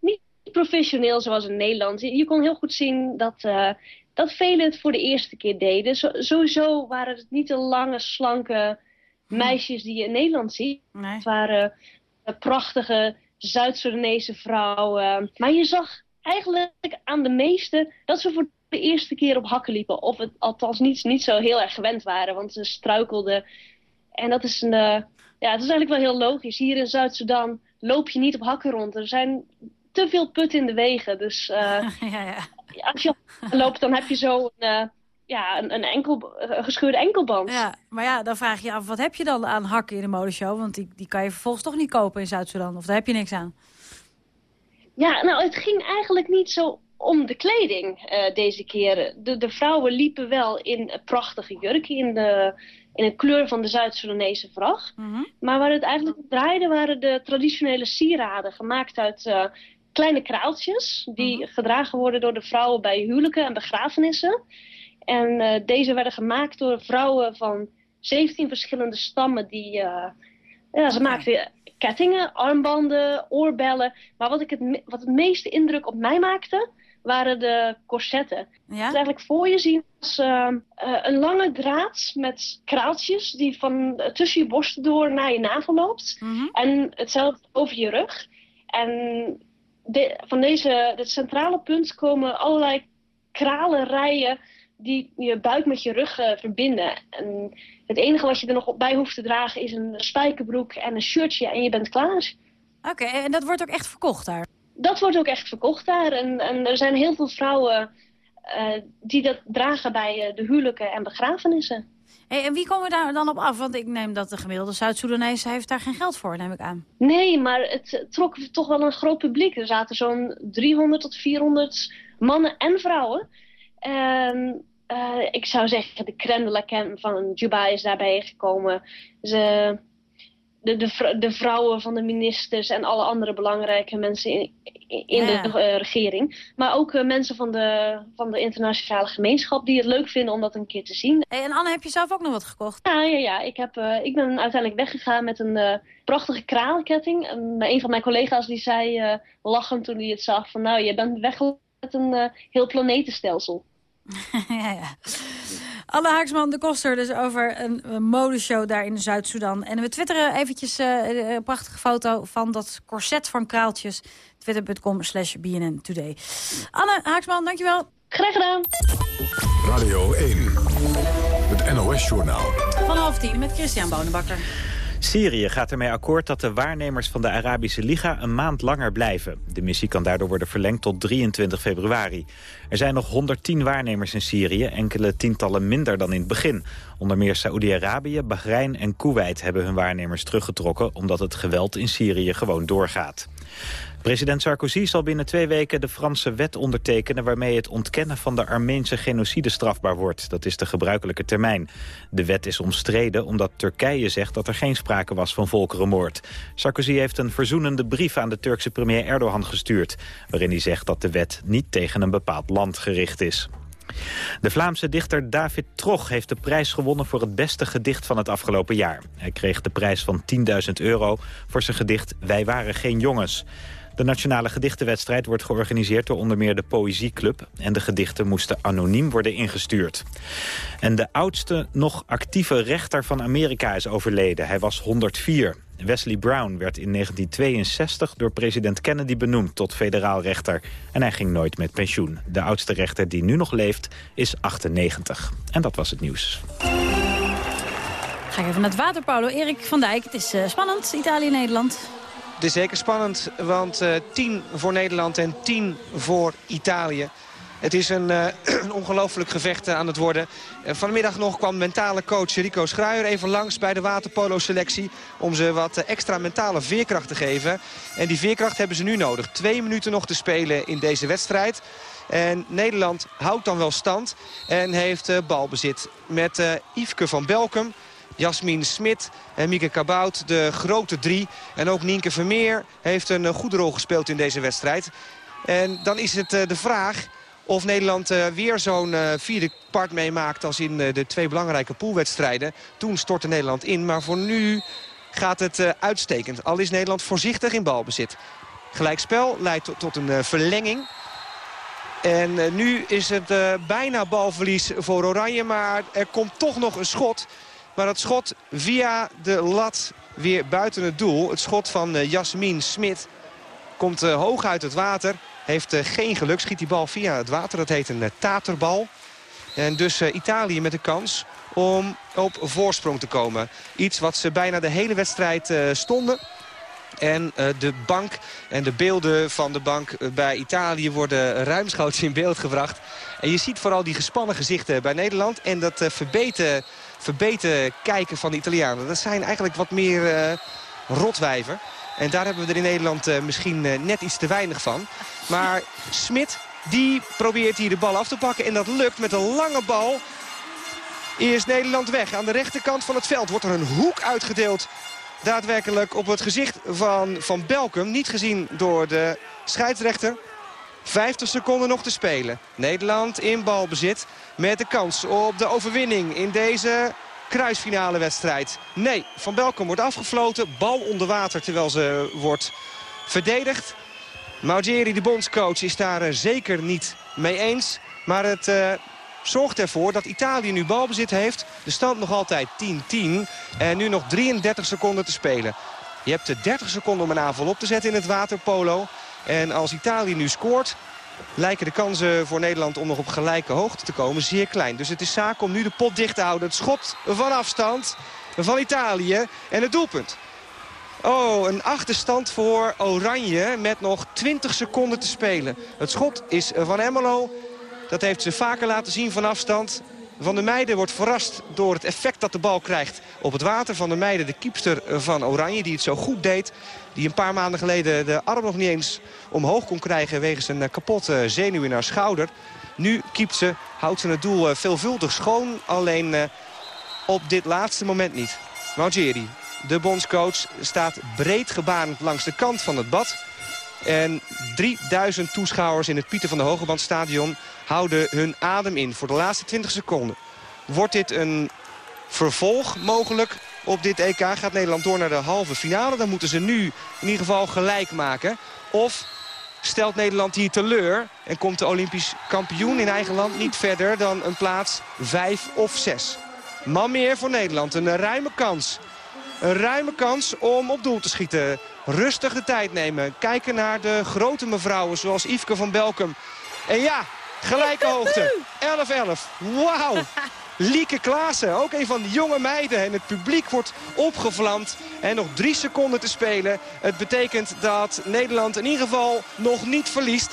niet professioneel zoals in Nederland. Je, je kon heel goed zien dat dat velen het voor de eerste keer deden. Zo, sowieso waren het niet de lange, slanke meisjes die je in Nederland ziet. Nee. Het waren prachtige Zuid-Soedanese vrouwen. Maar je zag eigenlijk aan de meeste dat ze voor de eerste keer op hakken liepen. Of het althans niet, niet zo heel erg gewend waren, want ze struikelden. En dat is, een, uh, ja, het is eigenlijk wel heel logisch. Hier in Zuid-Soedan loop je niet op hakken rond. Er zijn te veel putten in de wegen. Dus uh, ja, ja. als je loopt, dan heb je zo een, uh, ja, een, een, enkel, een gescheurde enkelband. Ja, maar ja, dan vraag je je af, wat heb je dan aan hakken in de modeshow? Want die, die kan je vervolgens toch niet kopen in Zuid-Soedan. Of daar heb je niks aan. Ja, nou, het ging eigenlijk niet zo om de kleding uh, deze keer. De, de vrouwen liepen wel in prachtige jurken, in, de, in een kleur van de Zuid-Soedanese vlag. Mm -hmm. Maar waar het eigenlijk om draaide waren de traditionele sieraden, gemaakt uit uh, kleine kraaltjes... die mm -hmm. gedragen worden door de vrouwen bij huwelijken en begrafenissen. En uh, deze werden gemaakt door vrouwen van 17 verschillende stammen die... ja, ze maakten kettingen, armbanden, oorbellen. Maar wat, ik het, wat het meeste indruk op mij maakte, waren de corsetten. Ja? Dus eigenlijk voor je zien als uh, uh, een lange draad met kraaltjes die van tussen je borsten door naar je navel loopt. Mm -hmm. En hetzelfde over je rug. En de, van deze, dit centrale punt komen allerlei kralenrijen die je buik met je rug uh, verbinden. En het enige wat je er nog bij hoeft te dragen is een spijkerbroek en een shirtje en je bent klaar. Oké, okay, en dat wordt ook echt verkocht daar? Dat wordt ook echt verkocht daar. En, en er zijn heel veel vrouwen uh, die dat dragen bij uh, de huwelijken en begrafenissen. Hey, en wie komen daar dan op af? Want ik neem dat de gemiddelde Zuid-Soedanese heeft daar geen geld voor, neem ik aan. Nee, maar het trok toch wel een groot publiek. Er zaten zo'n 300 tot 400 mannen en vrouwen. En uh, ik zou zeggen, de crème de la crème van Juba is daarbij gekomen. Ze, de, de, de, vrouwen van de ministers en alle andere belangrijke mensen in, in ja. de uh, regering. Maar ook uh, mensen van de, van de internationale gemeenschap die het leuk vinden om dat een keer te zien. Hey, en Anne, heb je zelf ook nog wat gekocht? Ja, ja, ja. Ik, heb, ik ben uiteindelijk weggegaan met een prachtige kraalketting. En een van mijn collega's die zei lachend toen hij het zag van... nou, je bent weg met een heel planetenstelsel. ja, ja. Anne Haaksman de Koster dus over een, een modeshow daar in Zuid-Soedan. En we twitteren eventjes uh, een prachtige foto van dat corset van kraaltjes. Twitter.com slash BNN Today. Anne Haaksman, dankjewel. Graag gedaan. Radio 1, het NOS-journaal. Van half tien met Christian Bonenbakker. Syrië gaat ermee akkoord dat de waarnemers van de Arabische Liga een maand langer blijven. De missie kan daardoor worden verlengd tot 23 februari. Er zijn nog 110 waarnemers in Syrië, enkele tientallen minder dan in het begin. Onder meer Saoedi-Arabië, Bahrein en Kuwait hebben hun waarnemers teruggetrokken... omdat het geweld in Syrië gewoon doorgaat. President Sarkozy zal binnen twee weken de Franse wet ondertekenen... waarmee het ontkennen van de Armeense genocide strafbaar wordt. Dat is de gebruikelijke termijn. De wet is omstreden omdat Turkije zegt dat er geen sprake was van volkerenmoord. Sarkozy heeft een verzoenende brief aan de Turkse premier Erdogan gestuurd... waarin hij zegt dat de wet niet tegen een bepaald land gericht is. De Vlaamse dichter David Trog heeft de prijs gewonnen voor het beste gedicht van het afgelopen jaar. Hij kreeg de prijs van 10.000 euro voor zijn gedicht Wij waren geen jongens. De nationale gedichtenwedstrijd wordt georganiseerd door onder meer de Poëzieclub. En de gedichten moesten anoniem worden ingestuurd. En de oudste nog actieve rechter van Amerika is overleden. Hij was 104. Wesley Brown werd in 1962 door president Kennedy benoemd tot federaal rechter. En hij ging nooit met pensioen. De oudste rechter die nu nog leeft is 98. En dat was het nieuws. Ga ik even naar het waterpolo. Erik van Dijk, het is uh, spannend, Italië-Nederland. Het is zeker spannend, want uh, 10 voor Nederland en 10 voor Italië. Het is een, uh, een ongelooflijk gevecht uh, aan het worden. Vanmiddag nog kwam mentale coach Rico Schruijer even langs bij de waterpolo-selectie... om ze wat extra mentale veerkracht te geven. En die veerkracht hebben ze nu nodig. Twee minuten nog te spelen in deze wedstrijd. En Nederland houdt dan wel stand en heeft balbezit met Yveske van Belkum... Jasmin Smit en Mieke Kabout, de grote drie. En ook Nienke Vermeer heeft een goede rol gespeeld in deze wedstrijd. En dan is het de vraag of Nederland uh, weer zo'n vierde part meemaakt als in de twee belangrijke poolwedstrijden. Toen stortte Nederland in, maar voor nu gaat het uitstekend. Al is Nederland voorzichtig in balbezit. Gelijkspel leidt tot een verlenging. En nu is het bijna balverlies voor Oranje, maar er komt toch nog een schot. Maar dat schot via de lat weer buiten het doel. Het schot van Jasmin Smit komt hoog uit het water. Heeft uh, geen geluk, schiet die bal via het water. Dat heet een taterbal. En dus Italië met de kans om op voorsprong te komen. Iets wat ze bijna de hele wedstrijd stonden. En de bank en de beelden van de bank bij Italië worden ruimschoots in beeld gebracht. En je ziet vooral die gespannen gezichten bij Nederland. En dat verbeten, verbeten kijken van de Italianen. Dat zijn eigenlijk wat meer uh, rotwijven. En daar hebben we er in Nederland uh, misschien uh, net iets te weinig van. Maar Smit, die probeert hier de bal af te pakken. En dat lukt met een lange bal. Is Nederland weg. Aan de rechterkant van het veld wordt er een hoek uitgedeeld. Daadwerkelijk op het gezicht van Van Belkum. Niet gezien door de scheidsrechter. 50 seconden nog te spelen. Nederland in balbezit met de kans op de overwinning in deze kruisfinale wedstrijd. Nee, Van Belkom wordt afgefloten. Bal onder water terwijl ze wordt verdedigd. Maugeri, de bondscoach, is daar uh, zeker niet mee eens. Maar het uh, zorgt ervoor dat Italië nu balbezit heeft. De stand nog altijd 10-10. En nu nog 33 seconden te spelen. Je hebt 30 seconden om een aanval op te zetten in het waterpolo. En als Italië nu scoort, lijken de kansen voor Nederland om nog op gelijke hoogte te komen zeer klein. Dus het is zaak om nu de pot dicht te houden. Het schot van afstand van Italië en het doelpunt. Oh, een achterstand voor Oranje met nog 20 seconden te spelen. Het schot is van Emmelo. Dat heeft ze vaker laten zien van afstand. Van der Meijden wordt verrast door het effect dat de bal krijgt op het water. Van der Meijden, de kiepster van Oranje, die het zo goed deed. Die een paar maanden geleden de arm nog niet eens omhoog kon krijgen... wegens een kapotte zenuw in haar schouder. Nu kiept ze, houdt ze het doel veelvuldig schoon. Alleen op dit laatste moment niet. Maugeri, de bondscoach, staat breed gebaand langs de kant van het bad. En 3000 toeschouwers in het Pieter van de Hogebandstadion houden hun adem in voor de laatste 20 seconden. Wordt dit een vervolg mogelijk op dit EK? Gaat Nederland door naar de halve finale? Dan moeten ze nu in ieder geval gelijk maken. Of stelt Nederland hier teleur en komt de Olympisch kampioen in eigen land niet verder dan een plaats 5 of 6. Man meer voor Nederland. Een ruime kans. Een ruime kans om op doel te schieten. Rustig de tijd nemen. Kijken naar de grote mevrouwen zoals Yveske van Belkum. En ja, gelijke hoogte. 11-11. Wauw. Lieke Klaassen, ook een van de jonge meiden. En het publiek wordt opgevlamd. En nog drie seconden te spelen. Het betekent dat Nederland in ieder geval nog niet verliest.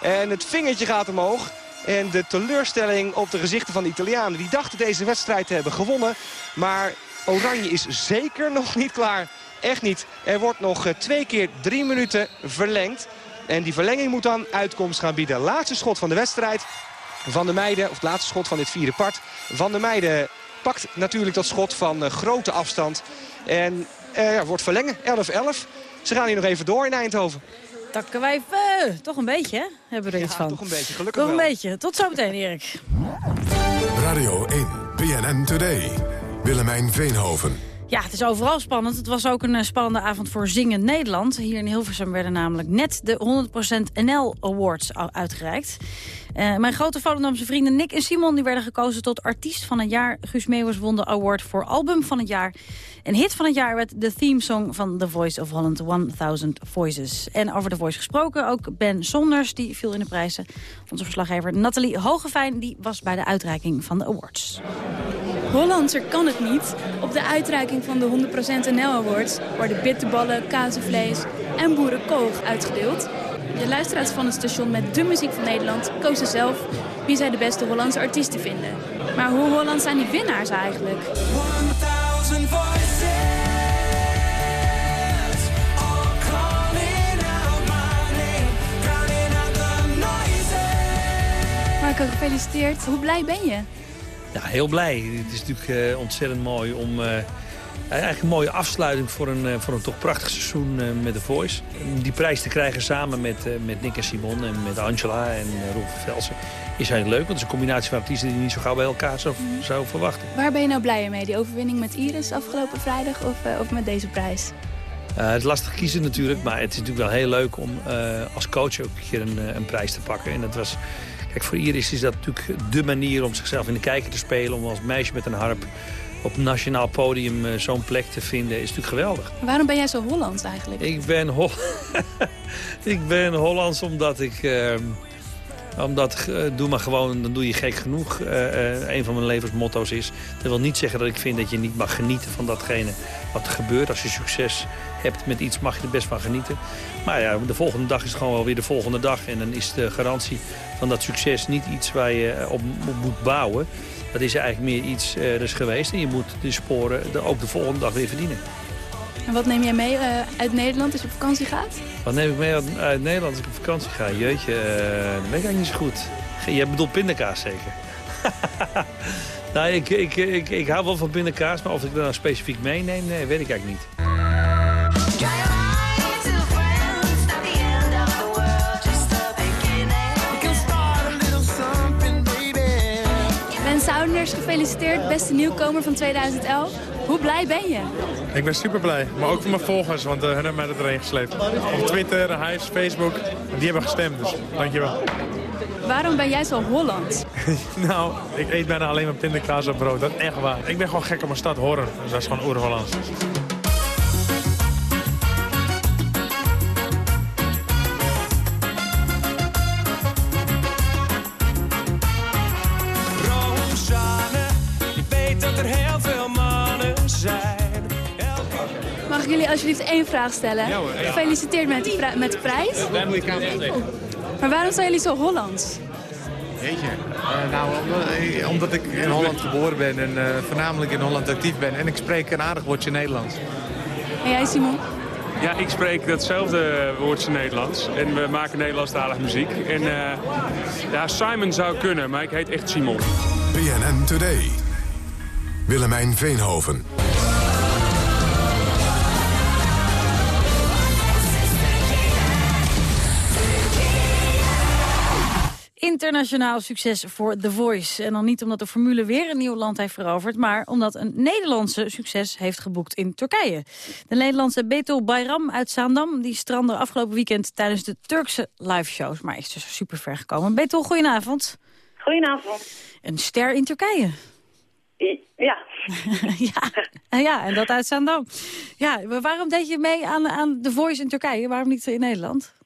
En het vingertje gaat omhoog. En de teleurstelling op de gezichten van de Italianen. Die dachten deze wedstrijd te hebben gewonnen. Maar Oranje is zeker nog niet klaar Echt niet. Er wordt nog eh, twee keer drie minuten verlengd. En die verlenging moet dan uitkomst gaan bieden. Laatste schot van de wedstrijd. Van de Meiden, of het laatste schot van dit vierde part. Van de Meiden pakt natuurlijk dat schot van uh, grote afstand. En uh, ja, wordt verlengen, 11-11. Ze gaan hier nog even door in Eindhoven. Takken wij uh, toch een beetje, hè? Hebben we er ja, iets van. toch een beetje, gelukkig Toch een wel. beetje. Tot zometeen, Erik. Radio 1, BNN Today. Willemijn Veenhoven. Ja, het is overal spannend. Het was ook een spannende avond voor Zingend Nederland. Hier in Hilversum werden namelijk net de 100% NL Awards uitgereikt. Uh, mijn grote Volendamse vrienden Nick en Simon die werden gekozen tot artiest van het jaar. Guus Meeuwers won de award voor album van het jaar. En hit van het jaar werd de themesong van The Voice of Holland, 1000 Voices. En over The Voice gesproken, ook Ben Sonders, die viel in de prijzen. Onze verslaggever Nathalie Hogevijn, die was bij de uitreiking van de awards. Hollandser kan het niet. Op de uitreiking van de 100% NL Awards worden bitterballen, kazenvlees en boerenkool uitgedeeld. De luisteraars van het station met de muziek van Nederland kozen zelf wie zij de beste Hollandse artiesten vinden. Maar hoe Holland zijn die winnaars eigenlijk? 1000 voices, all calling out my name, drowning out the noises. Marco, gefeliciteerd. Hoe blij ben je? Ja, heel blij. Het is natuurlijk uh, ontzettend mooi om... Uh, eigenlijk een mooie afsluiting voor een, uh, voor een toch prachtig seizoen met The Voice. Die prijs te krijgen samen met, met Nick en Simon en met Angela en Rolf Velsen is eigenlijk leuk. Want het is een combinatie van artiesten die je niet zo gauw bij elkaar zou, zou verwachten. Waar ben je nou blij mee? Die overwinning met Iris afgelopen vrijdag of, of met deze prijs? het is lastig kiezen natuurlijk, maar het is natuurlijk wel heel leuk om als coach ook een keer een, een prijs te pakken. En dat was... Kijk, voor Iris is dat natuurlijk de manier om zichzelf in de kijker te spelen. Om als meisje met een harp op een nationaal podium uh, zo'n plek te vinden is natuurlijk geweldig. Waarom ben jij zo Hollands eigenlijk? Ik ben, ik ben Hollands omdat ik... Uh, omdat, uh, doe maar gewoon, dan doe je gek genoeg. Een van mijn levensmotto's is... Dat wil niet zeggen dat ik vind dat je niet mag genieten van datgene wat er gebeurt. Als je succes hebt met iets mag je er best van genieten. Maar ja, de volgende dag is gewoon wel weer de volgende dag. En dan is de garantie van dat succes niet iets waar je op, op moet bouwen. Dat is eigenlijk meer iets uh, is geweest. En je moet de sporen de, ook de volgende dag weer verdienen. En wat neem jij mee uh, uit Nederland als je op vakantie gaat? Wat neem ik mee uit, uit Nederland als ik op vakantie ga? Jeetje, uh, dat weet ik eigenlijk niet zo goed. Jij bedoelt pindakaas zeker? nou, ik, ik, ik, ik hou wel van pindakaas, maar of ik dat nou specifiek meeneem, nee, weet ik eigenlijk niet. Gefeliciteerd. Beste nieuwkomer van 2011. Hoe blij ben je? Ik ben super blij, maar ook voor mijn volgers, want uh, hun hebben mij er doorheen gesleept. Op Twitter, Hives, Facebook, die hebben gestemd, dus dankjewel. Waarom ben jij zo Holland? nou, ik eet bijna alleen maar pindakaas op brood, dat is echt waar. Ik ben gewoon gek op mijn stad Horren, dus dat is gewoon oer-Hollands. Jullie alsjeblieft één vraag stellen? Ja, hoor, ja. Gefeliciteerd met de, met de prijs. Je camera Maar waarom zijn jullie zo Hollands? Jeetje, uh, nou, omdat, omdat, ik in Holland geboren ben en uh, voornamelijk in Holland actief ben. En ik spreek een aardig woordje Nederlands. En jij Simon? Ja, ik spreek hetzelfde woordje Nederlands. En we maken Nederlandstalige muziek. En uh, ja, Simon zou kunnen, maar ik heet echt Simon. BNN Today. Willemijn Veenhoven. Internationaal succes voor The Voice. En dan niet omdat de formule weer een nieuw land heeft veroverd... maar omdat een Nederlandse succes heeft geboekt in Turkije. De Nederlandse Beto Bayram uit Zaandam... die strandde afgelopen weekend tijdens de Turkse liveshows... maar is dus super ver gekomen. Beto, goedenavond. Goedenavond. Een ster in Turkije. Ja. ja. ja, en dat uit Zaandam. Ja, maar waarom deed je mee aan, aan The Voice in Turkije? Waarom niet in Nederland?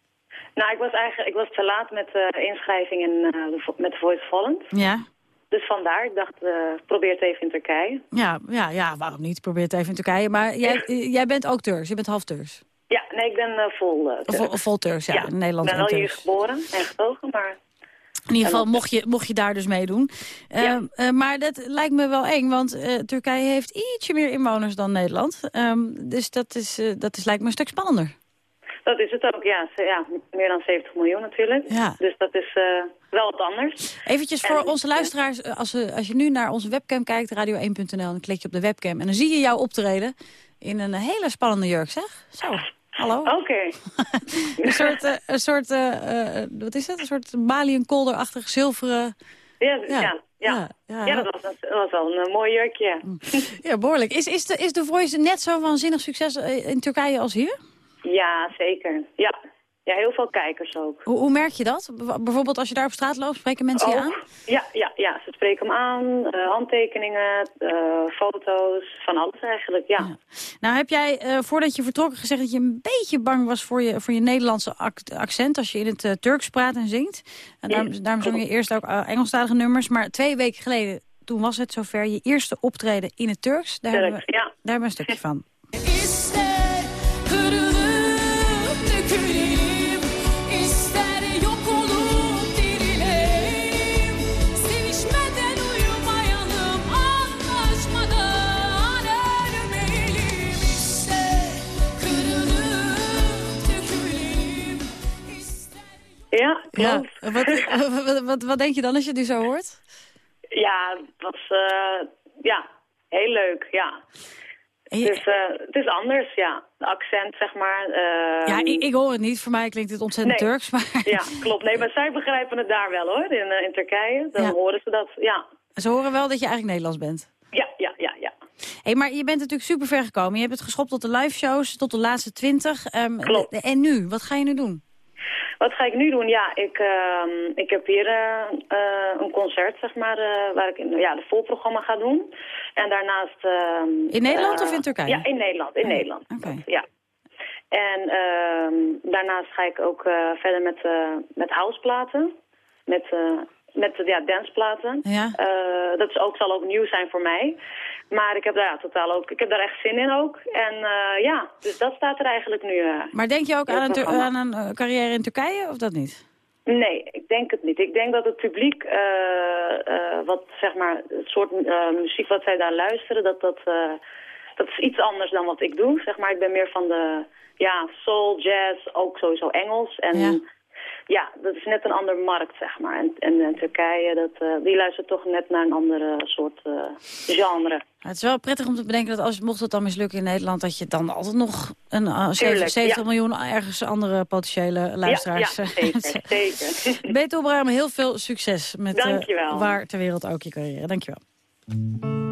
Nou, ik was eigenlijk ik was te laat met de uh, inschrijving in, uh, met Voice Holland. Ja. Dus vandaar, ik dacht, uh, probeer het even in Turkije. Ja, ja, ja, waarom niet? Probeer het even in Turkije. Maar jij, jij bent ook Turks, je bent half Turks. Ja, nee, ik ben vol Turks. Vol, vol Turks, ja. ja in Nederland ik ben wel en hier geboren en getogen, maar... In ieder geval mocht je, mocht je daar dus meedoen. Uh, maar dat lijkt me wel eng, want Turkije heeft ietsje meer inwoners dan Nederland. Um, dus dat, is, dat is, lijkt me een stuk spannender. Dat is het ook, ja. ja meer dan 70 miljoen natuurlijk. Ja. Dus dat is wel wat anders. Eventjes voor en, onze luisteraars, als, we, als je nu naar onze webcam kijkt, radio1.nl, dan klik je op de webcam. En dan zie je jou optreden in een hele spannende jurk, zeg. Zo. Hallo? Oké. Okay. een soort, uh, een soort uh, wat is het? Een soort maliënkolderachtig zilveren... Ja, ja. ja. Ja, ja, ja. dat, was, dat was wel een mooi jurkje. Ja, behoorlijk. Is, is, de, is de Voice net zo waanzinnig succes in Turkije als hier? Ja, zeker. Ja, ja, heel veel kijkers ook. Hoe, hoe, merk je dat? Bijvoorbeeld als je daar op straat loopt, spreken mensen je oh, aan? Ja, ja, ja, ze spreken me aan. Uh, handtekeningen, uh, foto's, van alles eigenlijk, ja. ja. Nou heb jij, uh, voordat je vertrokken, gezegd dat je een beetje bang was voor je, voor je Nederlandse accent... als je in het Turks praat en zingt. En daarom, ja, daarom zong je eerst ook Engelstalige nummers. Maar twee weken geleden, toen was het zover, je eerste optreden in het Turks. Daar, Turks, hebben, we, ja. daar hebben we een stukje van. Ja, klopt. Ja. Wat, wat, wat, wat, denk je dan als je die zo hoort? Ja, het was uh, ja, heel leuk, ja. Dus uh, het is anders, ja. De accent, zeg maar. Uh, ja, ik, ik, hoor het niet. Voor mij klinkt het ontzettend nee. Turks. Maar... Ja, klopt. Nee, maar zij begrijpen het daar wel, hoor. In, uh, in Turkije. Dan ja. horen ze dat, ja. Ze horen wel dat je eigenlijk Nederlands bent. Ja, ja, ja, ja. Hey, maar je bent natuurlijk super ver gekomen. Je hebt het geschopt tot de live shows, tot de laatste twintig. Um, klopt. En nu? Wat ga je nu doen? Wat ga ik nu doen? Ja, ik, uh, ik heb hier uh, uh, een concert, zeg maar, waar ik in, ja, de volprogramma ga doen. En daarnaast... ehm, in Nederland of in Turkije? Ja, in Nederland. In oh, Nederland. Okay. Ja. En ehm, daarnaast ga ik ook verder met, met houseplaten. Met, met ja, danceplaten. Ja. dat is ook, zal ook nieuw zijn voor mij. Maar ik heb daar ja, totaal ook, ik heb daar echt zin in ook. En uh, ja, dus dat staat er eigenlijk nu. Uh, maar denk je ook aan een, aan een uh, carrière in Turkije of dat niet? Nee, ik denk het niet. Ik denk dat het publiek, wat zeg maar, het soort muziek wat zij daar luisteren, dat dat, dat is iets anders dan wat ik doe. Zeg maar, ik ben meer van de, ja, soul, jazz, ook sowieso Engels. En ja. Ja, dat is net een andere markt, zeg maar. En, en, en Turkije, dat, uh, die luistert toch net naar een andere soort uh, genre. Het is wel prettig om te bedenken dat als mocht het dan mislukken in Nederland... dat je dan altijd nog een uh, 70, 70 ja. miljoen ergens andere potentiële luisteraars... Ja, ja zeker. zeker. Beto heel veel succes met waar ter wereld ook je carrière. Dankjewel.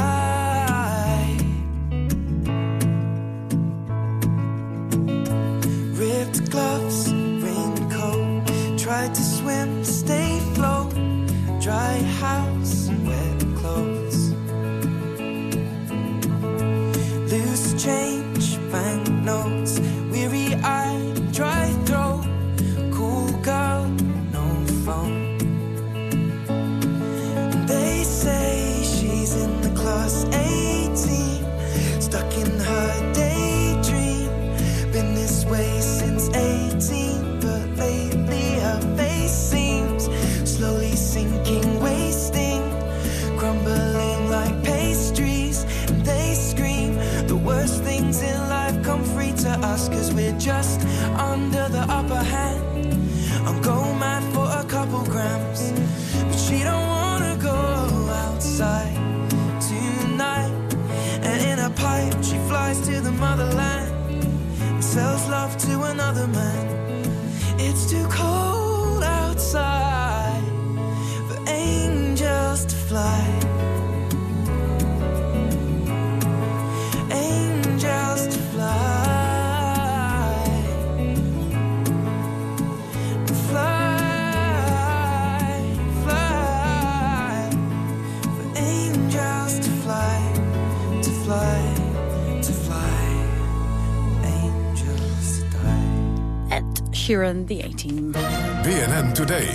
To the motherland and sells love to another man. It's too cold outside for angels to fly. Sheeran, The 18. BNN Today.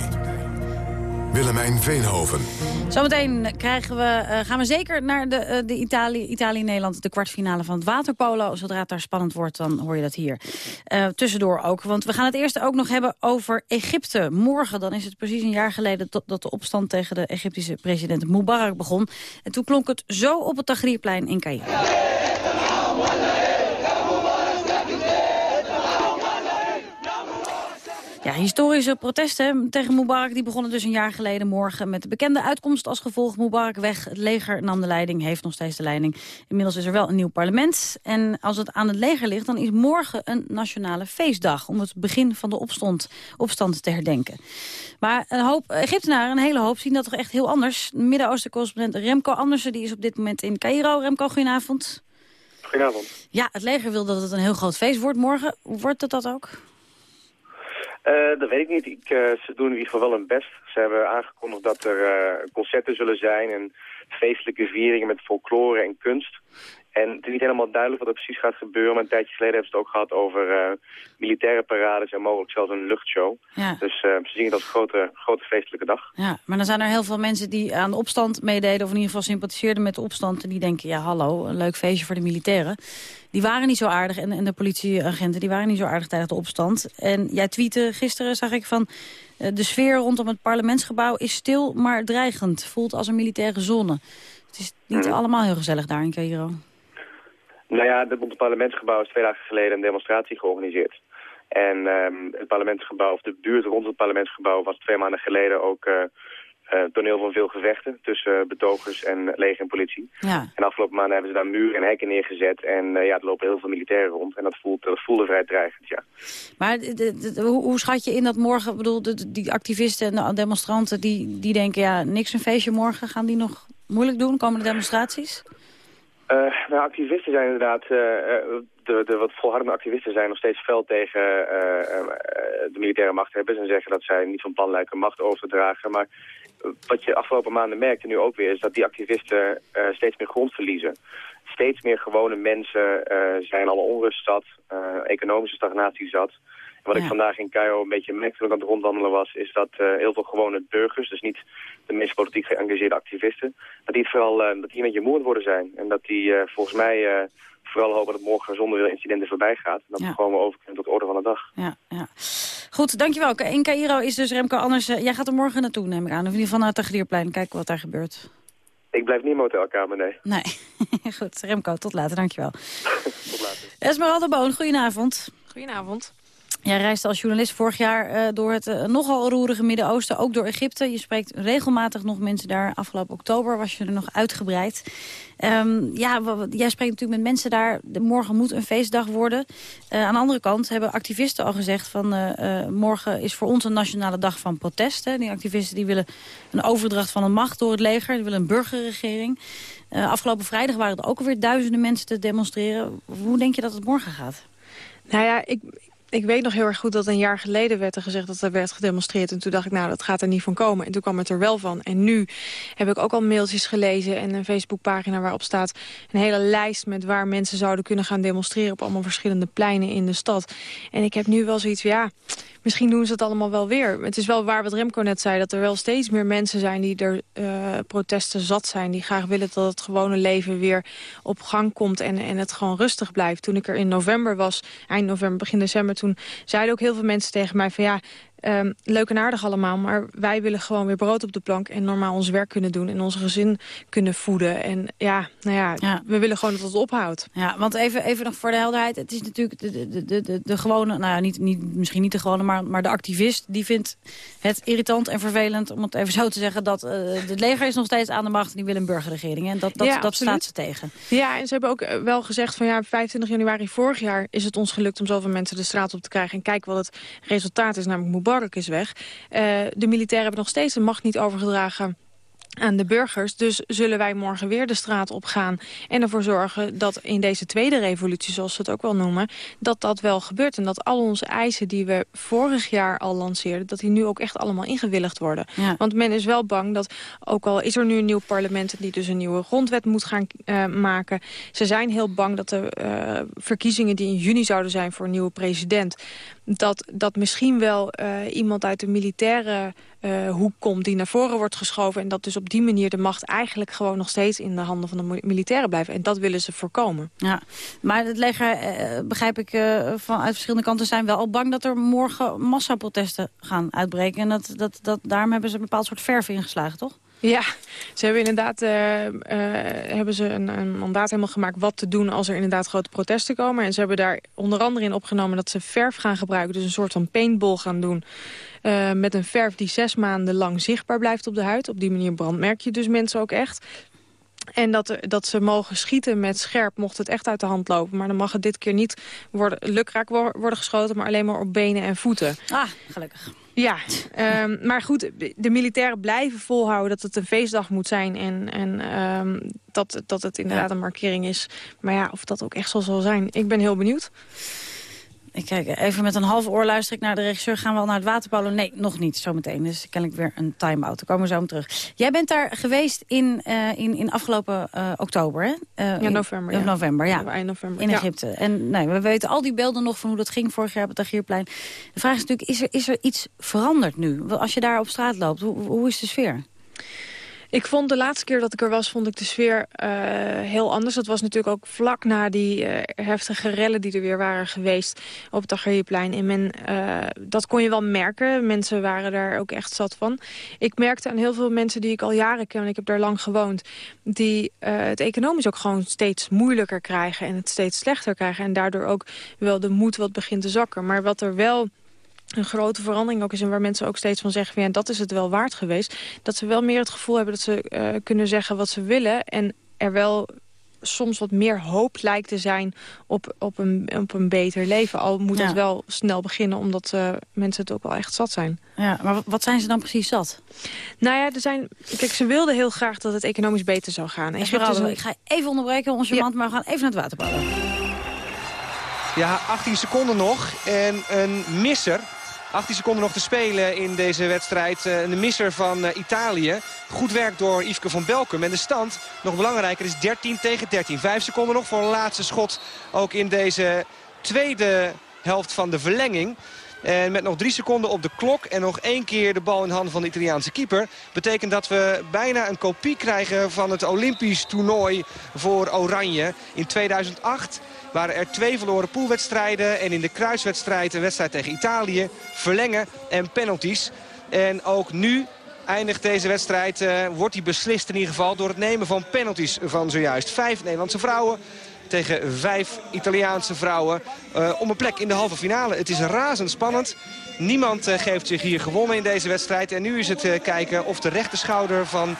Willemijn Veenhoven. Zometeen krijgen we, eh, gaan we zeker naar de, eh, de Italië, Italië-Nederland, de kwartfinale van het waterpolo. Zodra het daar spannend wordt, dan hoor je dat hier. Eh, tussendoor ook, want we gaan het eerst ook nog hebben over Egypte. Morgen, dan is het precies een jaar geleden tot- dat de opstand tegen de Egyptische president Mubarak begon. En toen klonk het zo op het Tahrirplein in Cairo. Ja, historische protesten tegen Mubarak die begonnen dus een jaar geleden morgen... met de bekende uitkomst als gevolg Mubarak weg. Het leger nam de leiding, heeft nog steeds de leiding. Inmiddels is er wel een nieuw parlement. En als het aan het leger ligt, dan is morgen een nationale feestdag... om het begin van de opstand, opstand te herdenken. Maar een hoop Egyptenaren, een hele hoop, zien dat toch echt heel anders. Midden-Oosten-correspondent Remco Andersen die is op dit moment in Cairo. Remco, goedenavond. Goedenavond. Ja, het leger wil dat het een heel groot feest wordt morgen. Wordt het dat ook? Eh, dat weet ik niet. Ik, eh, ze doen in ieder geval wel hun best. Ze hebben aangekondigd dat er eh, concerten zullen zijn en feestelijke vieringen met folklore en kunst. En het is niet helemaal duidelijk wat er precies gaat gebeuren, maar een tijdje geleden hebben ze het ook gehad over eh, militaire parades en mogelijk zelfs een luchtshow. Ja. Dus eh, ze zien het als een grote, grote feestelijke dag. Ja, maar dan zijn er heel veel mensen die aan de opstand meededen... of in ieder geval sympathiseerden met de opstand... en die denken, ja hallo, een leuk feestje voor de militairen. Die waren niet zo aardig en, en de politieagenten die waren niet zo aardig tijdens de opstand. En jij tweette gisteren, zag ik van... eh, de sfeer rondom het parlementsgebouw is stil, maar dreigend. Voelt als een militaire zone. Het is niet Mhm. allemaal heel gezellig daar in Cairo. Nou ja, op het parlementsgebouw is twee dagen geleden een demonstratie georganiseerd. En ehm, het parlementsgebouw, of de buurt rond het parlementsgebouw, was twee maanden geleden ook eh, eh, toneel van veel gevechten tussen betogers en leger en politie. Ja. En afgelopen maanden hebben ze daar muren en hekken neergezet. En eh, ja, er lopen heel veel militairen rond. En dat, voelt, dat voelde vrij dreigend, ja. Maar hoe, hoe schat je in dat morgen, bedoel, de- die activisten en de demonstranten... die, die denken, ja, niks een feestje morgen, gaan die nog moeilijk doen? Komen de demonstraties? Eh, nou, activisten zijn inderdaad, eh, eh, de, de wat volhardende activisten zijn nog steeds fel tegen de militaire machthebbers en zeggen dat zij niet van plan macht over te dragen. Maar wat je afgelopen maanden merkt en nu ook weer is dat die activisten steeds meer grond verliezen. Steeds meer gewone mensen zijn alle onrust zat, economische stagnatie zat. Wat ik vandaag in Cairo een beetje merkte toen ik aan het rondwandelen was, is dat eh, heel veel gewone burgers, dus niet de meest politiek geëngageerde activisten, dat die het vooral eh, dat die een beetje moe aan het worden zijn. En dat die eh, volgens mij eh, vooral hopen dat het morgen zonder veel incidenten voorbij gaat. En dat we gewoon weer over kunnen tot orde van de dag. Ja, ja. Goed, dankjewel. In Cairo is dus Remco Anders. jij gaat er morgen naartoe, neem ik aan. Of in ieder geval naar het Tagrierplein. Kijken wat daar gebeurt. Ik blijf niet in mijn hotelkamer, nee. Nee. Goed, Remco, tot later. Dankjewel. tot later. Esmeralda Boon, goedenavond. Goedenavond. Jij reisde als journalist vorig jaar eh, door het eh, nogal roerige Midden-Oosten, ook door Egypte. Je spreekt regelmatig nog mensen daar. Afgelopen oktober was je er nog uitgebreid. Ehm, ja, jij spreekt natuurlijk met mensen daar. Morgen moet een feestdag worden. Eh, aan de andere kant hebben activisten al gezegd van morgen is voor ons een nationale dag van protest. Die activisten die willen een overdracht van de macht door het leger. Die willen een burgerregering. Afgelopen vrijdag waren er ook alweer duizenden mensen te demonstreren. Hoe denk je dat het morgen gaat? Nou ja, ik, ik weet nog heel erg goed dat een jaar geleden werd er gezegd dat er werd gedemonstreerd. En toen dacht ik, nou, dat gaat er niet van komen. En toen kwam het er wel van. En nu heb ik ook al mailtjes gelezen en een Facebookpagina waarop staat een hele lijst met waar mensen zouden kunnen gaan demonstreren op allemaal verschillende pleinen in de stad. En ik heb nu wel zoiets van, ja, misschien doen ze het allemaal wel weer. Het is wel waar wat Remco net zei, dat er wel steeds meer mensen zijn die er eh, protesten zat zijn. Die graag willen dat het gewone leven weer op gang komt en, en het gewoon rustig blijft. Toen ik er in november was, eind november, begin december, toen zeiden ook heel veel mensen tegen mij van ja, Um, leuk en aardig allemaal, maar wij willen gewoon weer brood op de plank... en normaal ons werk kunnen doen en onze gezin kunnen voeden. En ja, nou ja, Ja. we willen gewoon dat het ophoudt. Ja, want even, even nog voor de helderheid. Het is natuurlijk de, de, de, de, de gewone, nou ja, niet, niet, misschien niet de gewone, maar, maar de activist... die vindt het irritant en vervelend, om het even zo te zeggen... dat eh het leger is nog steeds aan de macht en die wil een burgerregering. En dat, dat, Ja, dat absoluut. staat ze tegen. Ja, en ze hebben ook eh, wel gezegd van ja, 25 januari vorig jaar is het ons gelukt om zoveel mensen de straat op te krijgen. En kijk wat het resultaat is, namelijk Mubarak is weg. Eh, de militairen hebben nog steeds de macht niet overgedragen aan de burgers. Dus zullen wij morgen weer de straat op gaan en ervoor zorgen dat in deze tweede revolutie, zoals ze het ook wel noemen, dat dat wel gebeurt. En dat al onze eisen die we vorig jaar al lanceerden, dat die nu ook echt allemaal ingewilligd worden. Want men is wel bang dat, ook al is er nu een nieuw parlement die dus een nieuwe grondwet moet gaan eh, maken, ze zijn heel bang dat de eh, verkiezingen die in juni zouden zijn voor een nieuwe president, dat, dat misschien wel eh, iemand uit de militaire eh, hoek komt die naar voren wordt geschoven. En dat dus op die manier de macht eigenlijk gewoon nog steeds in de handen van de mi- militairen blijft. En dat willen ze voorkomen. Ja, maar het leger, eh, begrijp ik, eh, van uit verschillende kanten zijn wel al bang dat er morgen massaprotesten gaan uitbreken. En dat, dat, dat, daarom hebben ze een bepaald soort verf ingeslagen, toch? Ja, ze hebben inderdaad eh, eh, hebben ze een, mandaat helemaal gemaakt wat te doen als er inderdaad grote protesten komen. En ze hebben daar onder andere in opgenomen dat ze verf gaan gebruiken. Dus een soort van paintball gaan doen. eh, met een verf die zes maanden lang zichtbaar blijft op de huid. Op die manier brandmerk je dus mensen ook echt. En dat, dat ze mogen schieten met scherp mocht het echt uit de hand lopen. Maar dan mag het dit keer niet worden, lukraak wo- worden geschoten... maar alleen maar op benen en voeten. Ah, gelukkig. Ja, ehm, maar goed, de militairen blijven volhouden dat het een feestdag moet zijn. En, en ehm, dat, dat het inderdaad een markering is. Maar ja, of dat ook echt zo zal zijn, ik ben heel benieuwd. Ik kijk even met een half oor luister ik naar de regisseur. Gaan we al naar het waterpolo? Nee, nog niet, zometeen. Dus ken ik weer een time-out. Daar komen we zo om terug. Jij bent daar geweest in, eh, in, in afgelopen eh, oktober, hè? Eh, Ja, in- november, ja. november, ja. Eind november, In ja. Egypte. En nee, we weten al die beelden nog van hoe dat ging vorig jaar op het Tagierplein. De vraag is natuurlijk, is er, is er iets veranderd nu? Als je daar op straat loopt, hoe, hoe is de sfeer? Ik vond de laatste keer dat ik er was, vond ik de sfeer eh, heel anders. Dat was natuurlijk ook vlak na die eh, heftige rellen die er weer waren geweest op het Tahrirplein. En eh, dat kon je wel merken. Mensen waren daar ook echt zat van. Ik merkte aan heel veel mensen die ik al jaren ken, en ik heb daar lang gewoond, die het economisch ook gewoon steeds moeilijker krijgen en het steeds slechter krijgen. En daardoor ook wel de moed wat begint te zakken. Maar wat er wel een grote verandering ook is... en waar mensen ook steeds van zeggen... Van, ja, dat is het wel waard geweest. Dat ze wel meer het gevoel hebben dat ze eh, kunnen zeggen wat ze willen... en er wel soms wat meer hoop lijkt te zijn op, op, een, op een beter leven. Al moet Ja. het wel snel beginnen, omdat eh, mensen het ook wel echt zat zijn. Ja, maar wat zijn ze dan precies zat? Nou ja, er zijn, kijk, ze wilden heel graag dat het economisch beter zou gaan. Esmeralda, een- ik ga even onderbreken, ons man, maar we gaan even naar het waterpolo. Ja, 18 seconden nog. En een misser. 18 seconden nog te spelen in deze wedstrijd. Eh, Een misser van eh, Italië. Goed werk door Yveske van Belkum. En de stand, nog belangrijker, is 13 tegen 13. Vijf seconden nog voor een laatste schot. Ook in deze tweede helft van de verlenging. En met nog drie seconden op de klok en nog één keer de bal in handen van de Italiaanse keeper. Betekent dat we bijna een kopie krijgen van het Olympisch toernooi voor Oranje. In 2008 waren er twee verloren poolwedstrijden. En in de kruiswedstrijd een wedstrijd tegen Italië. Verlengen en penalties. En ook nu eindigt deze wedstrijd, eh, wordt die beslist in ieder geval... door het nemen van penalties van zojuist. Vijf Nederlandse vrouwen tegen vijf Italiaanse vrouwen eh, om een plek in de halve finale. Het is razendspannend. Niemand eh, geeft zich hier gewonnen in deze wedstrijd. En nu is het kijken of de rechterschouder van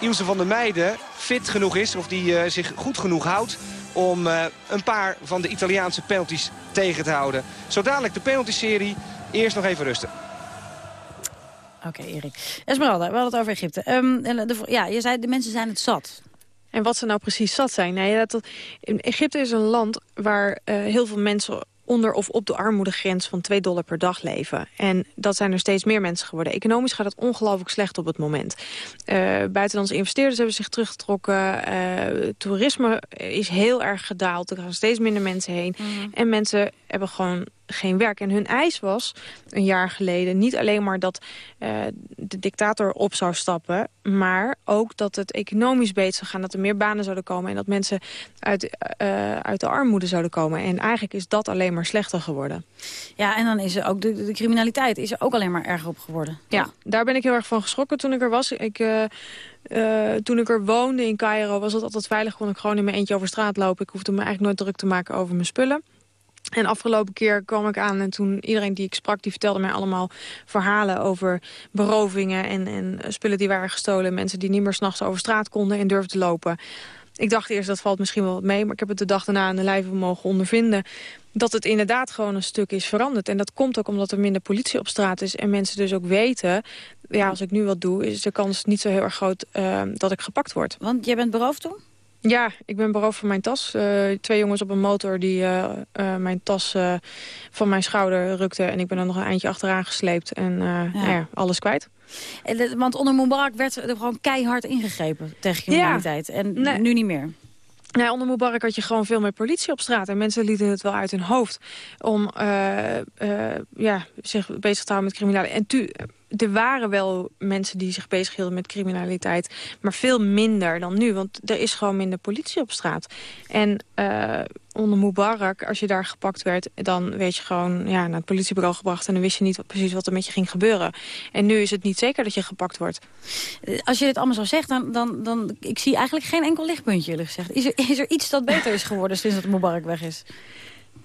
Ilse van der Meijden fit genoeg is. Of die zich goed genoeg houdt om eh, een paar van de Italiaanse penalties tegen te houden. Zo dadelijk de penalty-serie. Eerst nog even rusten. Oké, Erik. Esmeralda, we hadden het over Egypte. Ehm, de, ja, je zei, de mensen zijn het zat. En wat ze nou precies zat zijn? Nee, dat, Egypte is een land waar eh, heel veel mensen onder of op de armoedegrens van 2 dollar per dag leven. En dat zijn er steeds meer mensen geworden. Economisch gaat het ongelooflijk slecht op het moment. Eh, buitenlandse investeerders hebben zich teruggetrokken. Eh, toerisme is heel erg gedaald. Er gaan steeds minder mensen heen. En mensen hebben gewoon geen werk. En hun eis was een jaar geleden niet alleen maar dat uh, de dictator op zou stappen... maar ook dat het economisch beter zou gaan, dat er meer banen zouden komen... en dat mensen uit, uh, uit de armoede zouden komen. En eigenlijk is dat alleen maar slechter geworden. Ja, en dan is er ook de, de criminaliteit is er ook alleen maar erger op geworden. Ja, daar ben ik heel erg van geschrokken toen ik er was. Ik... Uh, uh, toen ik er woonde in Cairo was het altijd veilig. Kon ik gewoon in mijn eentje over straat lopen. Ik hoefde me eigenlijk nooit druk te maken over mijn spullen. En afgelopen keer kwam ik aan en toen iedereen die ik sprak... die vertelde mij allemaal verhalen over berovingen en, en spullen die waren gestolen. Mensen die niet meer s'nachts over straat konden en durfden lopen. Ik dacht eerst, dat valt misschien wel wat mee... maar ik heb het de dag daarna aan de lijve mogen ondervinden... dat het inderdaad gewoon een stuk is veranderd. En dat komt ook omdat er minder politie op straat is... en mensen dus ook weten... ja, als ik nu wat doe, is de kans niet zo heel erg groot... Uh, dat ik gepakt word. Want jij bent beroofd toen? Ja, ik ben beroofd van mijn tas. Uh, twee jongens op een motor die uh, uh, mijn tas van mijn schouder rukten. En ik ben er nog een eindje achteraan gesleept. En ja. Nou ja, alles kwijt. En, want onder Mubarak werd er gewoon keihard ingegrepen tegen criminaliteit. Ja. En nee. nu niet meer. Ja, onder Mubarak had je gewoon veel meer politie op straat. En mensen lieten het wel uit hun hoofd om ja, zich bezig te houden met criminaliteit. En tu er waren wel mensen die zich bezighielden met criminaliteit. Maar veel minder dan nu. Want er is gewoon minder politie op straat. En uh, onder Mubarak, als je daar gepakt werd... dan werd je gewoon ja, naar het politiebureau gebracht... en dan wist je niet wat, precies wat er met je ging gebeuren. En nu is het niet zeker dat je gepakt wordt. Als je dit allemaal zo zegt, dan, dan, dan ik zie eigenlijk geen enkel lichtpuntje, jullie gezegd. Is er, is er iets dat beter is geworden sinds dat Mubarak weg is?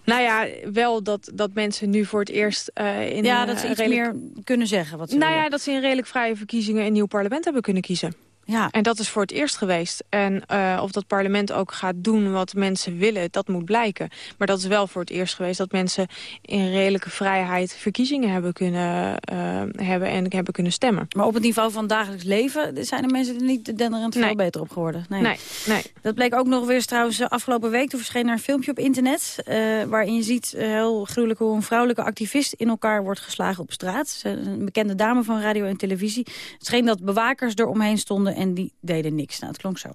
Nou ja, wel dat, dat mensen nu voor het eerst uh, in Ja, dat ze iets redelijk... meer kunnen zeggen. Wat ze nou willen. ja, dat ze in redelijk vrije verkiezingen een nieuw parlement hebben kunnen kiezen. Ja. En dat is voor het eerst geweest. En uh, of dat parlement ook gaat doen wat mensen willen, dat moet blijken. Maar dat is wel voor het eerst geweest dat mensen in redelijke vrijheid verkiezingen hebben kunnen uh, hebben en hebben kunnen stemmen. Maar op het niveau van dagelijks leven zijn er mensen er niet denderend veel nee. beter op geworden. Nee. nee. nee, Dat bleek ook nog weer trouwens afgelopen week. Toen verscheen er een filmpje op internet uh, waarin je ziet heel gruwelijk hoe een vrouwelijke activist in elkaar wordt geslagen op straat. Een bekende dame van radio en televisie. Het scheen dat bewakers eromheen stonden en die deden niks. Nou, het klonk zo.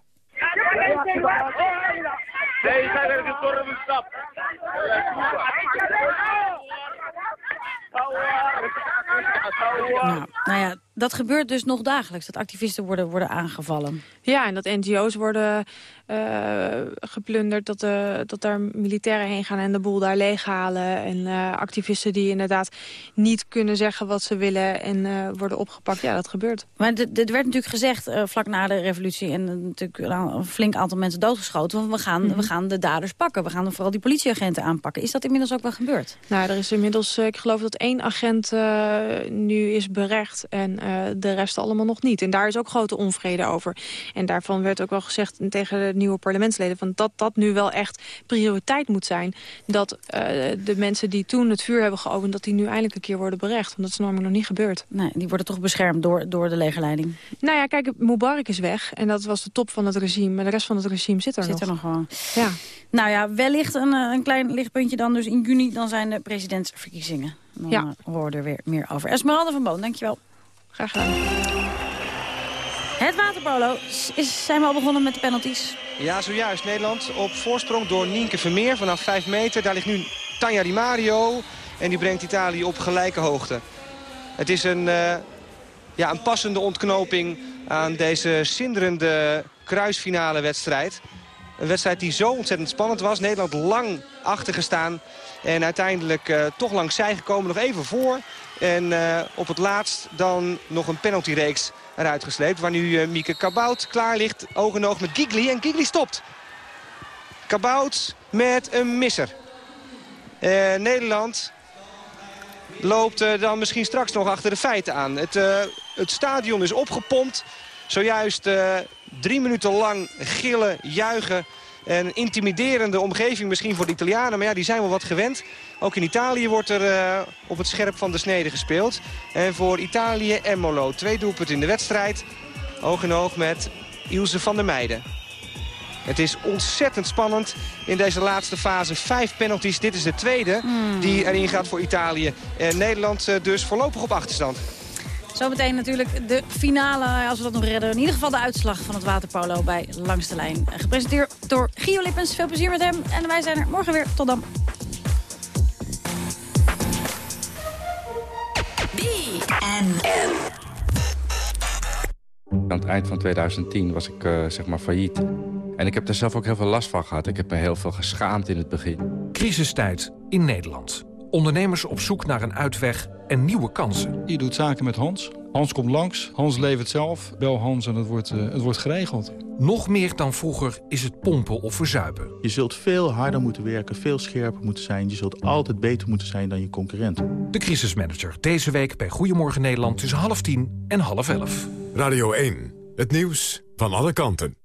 Nou, nou ja, dat gebeurt dus nog dagelijks, dat activisten worden, worden aangevallen. Ja, en dat NGO's worden uh, geplunderd, dat, uh, dat daar militairen heen gaan en de boel daar leeghalen. En uh, activisten die inderdaad niet kunnen zeggen wat ze willen en worden opgepakt. Ja, dat gebeurt. Maar dit werd natuurlijk gezegd vlak na de revolutie en natuurlijk een flink aantal mensen doodgeschoten. Want we gaan, mm -hmm. we gaan de daders pakken, we gaan vooral die politieagenten aanpakken. Is dat inmiddels ook wel gebeurd? Nou, er is inmiddels, ik geloof dat één agent nu is berecht en de rest allemaal nog niet. En daar is ook grote onvrede over. En daarvan werd ook wel gezegd tegen de nieuwe parlementsleden... Van dat dat nu wel echt prioriteit moet zijn. Dat uh, de mensen die toen het vuur hebben geopend... dat die nu eindelijk een keer worden berecht. Want dat is namelijk nog niet gebeurd. Nee, die worden toch beschermd door, door de legerleiding? Nou ja, kijk, Mubarak is weg. En dat was de top van het regime. Maar de rest van het regime zit er zit nog. Zit er nog gewoon. Ja. Nou ja, wellicht een, een klein lichtpuntje dan. Dus in juni dan zijn de presidentsverkiezingen. Dan ja. horen we er weer meer over. Esmeralda van Boon, dankjewel. Graag gedaan. Het waterpolo. Is, zijn we al begonnen met de penalties? Ja, zojuist. Nederland op voorsprong door Nienke Vermeer vanaf 5 meter. Daar ligt nu Tanja Di Mario. En die brengt Italië op gelijke hoogte. Het is een, uh, ja, een passende ontknoping aan deze zinderende kruisfinale wedstrijd. Een wedstrijd die zo ontzettend spannend was. Nederland lang achtergestaan. En uiteindelijk uh, toch langs zij gekomen. Nog even voor. En uh, op het laatst dan nog een penaltyreeks eruit gesleept. Waar nu uh, Mieke Kabout klaar ligt. Oog in oog met Gigli. En Gigli stopt. Kabout met een misser. Nederland loopt dan misschien straks nog achter de feiten aan. Het, het stadion is opgepompt. Zojuist drie minuten lang gillen, juichen. Een intimiderende omgeving misschien voor de Italianen. Maar ja, die zijn wel wat gewend. Ook in Italië wordt er uh, op het scherp van de snede gespeeld. En voor Italië Emmolo. Twee doelpunten in de wedstrijd. Oog in oog met Ilse van der Meijden. Het is ontzettend spannend in deze laatste fase. Vijf penalties. Dit is de tweede hmm. die erin gaat voor Italië. En Nederland uh, dus voorlopig op achterstand. Zometeen natuurlijk de finale, als we dat nog redden. In ieder geval de uitslag van het waterpolo bij Langs de Lijn. Gepresenteerd door Gio Lippens. Veel plezier met hem. En wij zijn er morgen weer. Tot dan. BNN. Aan het eind van 2010 was ik eh, zeg maar failliet. En ik heb daar zelf ook heel veel last van gehad. Ik heb me heel veel geschaamd in het begin. Crisistijd in Nederland. Ondernemers op zoek naar een uitweg en nieuwe kansen. Je doet zaken met Hans. Hans komt langs. Hans levert zelf. Bel Hans en het wordt, uh, het wordt geregeld. Nog meer dan vroeger is het pompen of verzuipen. Je zult veel harder moeten werken, veel scherper moeten zijn. Je zult altijd beter moeten zijn dan je concurrent. De crisismanager deze week bij Goedemorgen Nederland tussen half tien en half elf. Radio 1, het nieuws van alle kanten.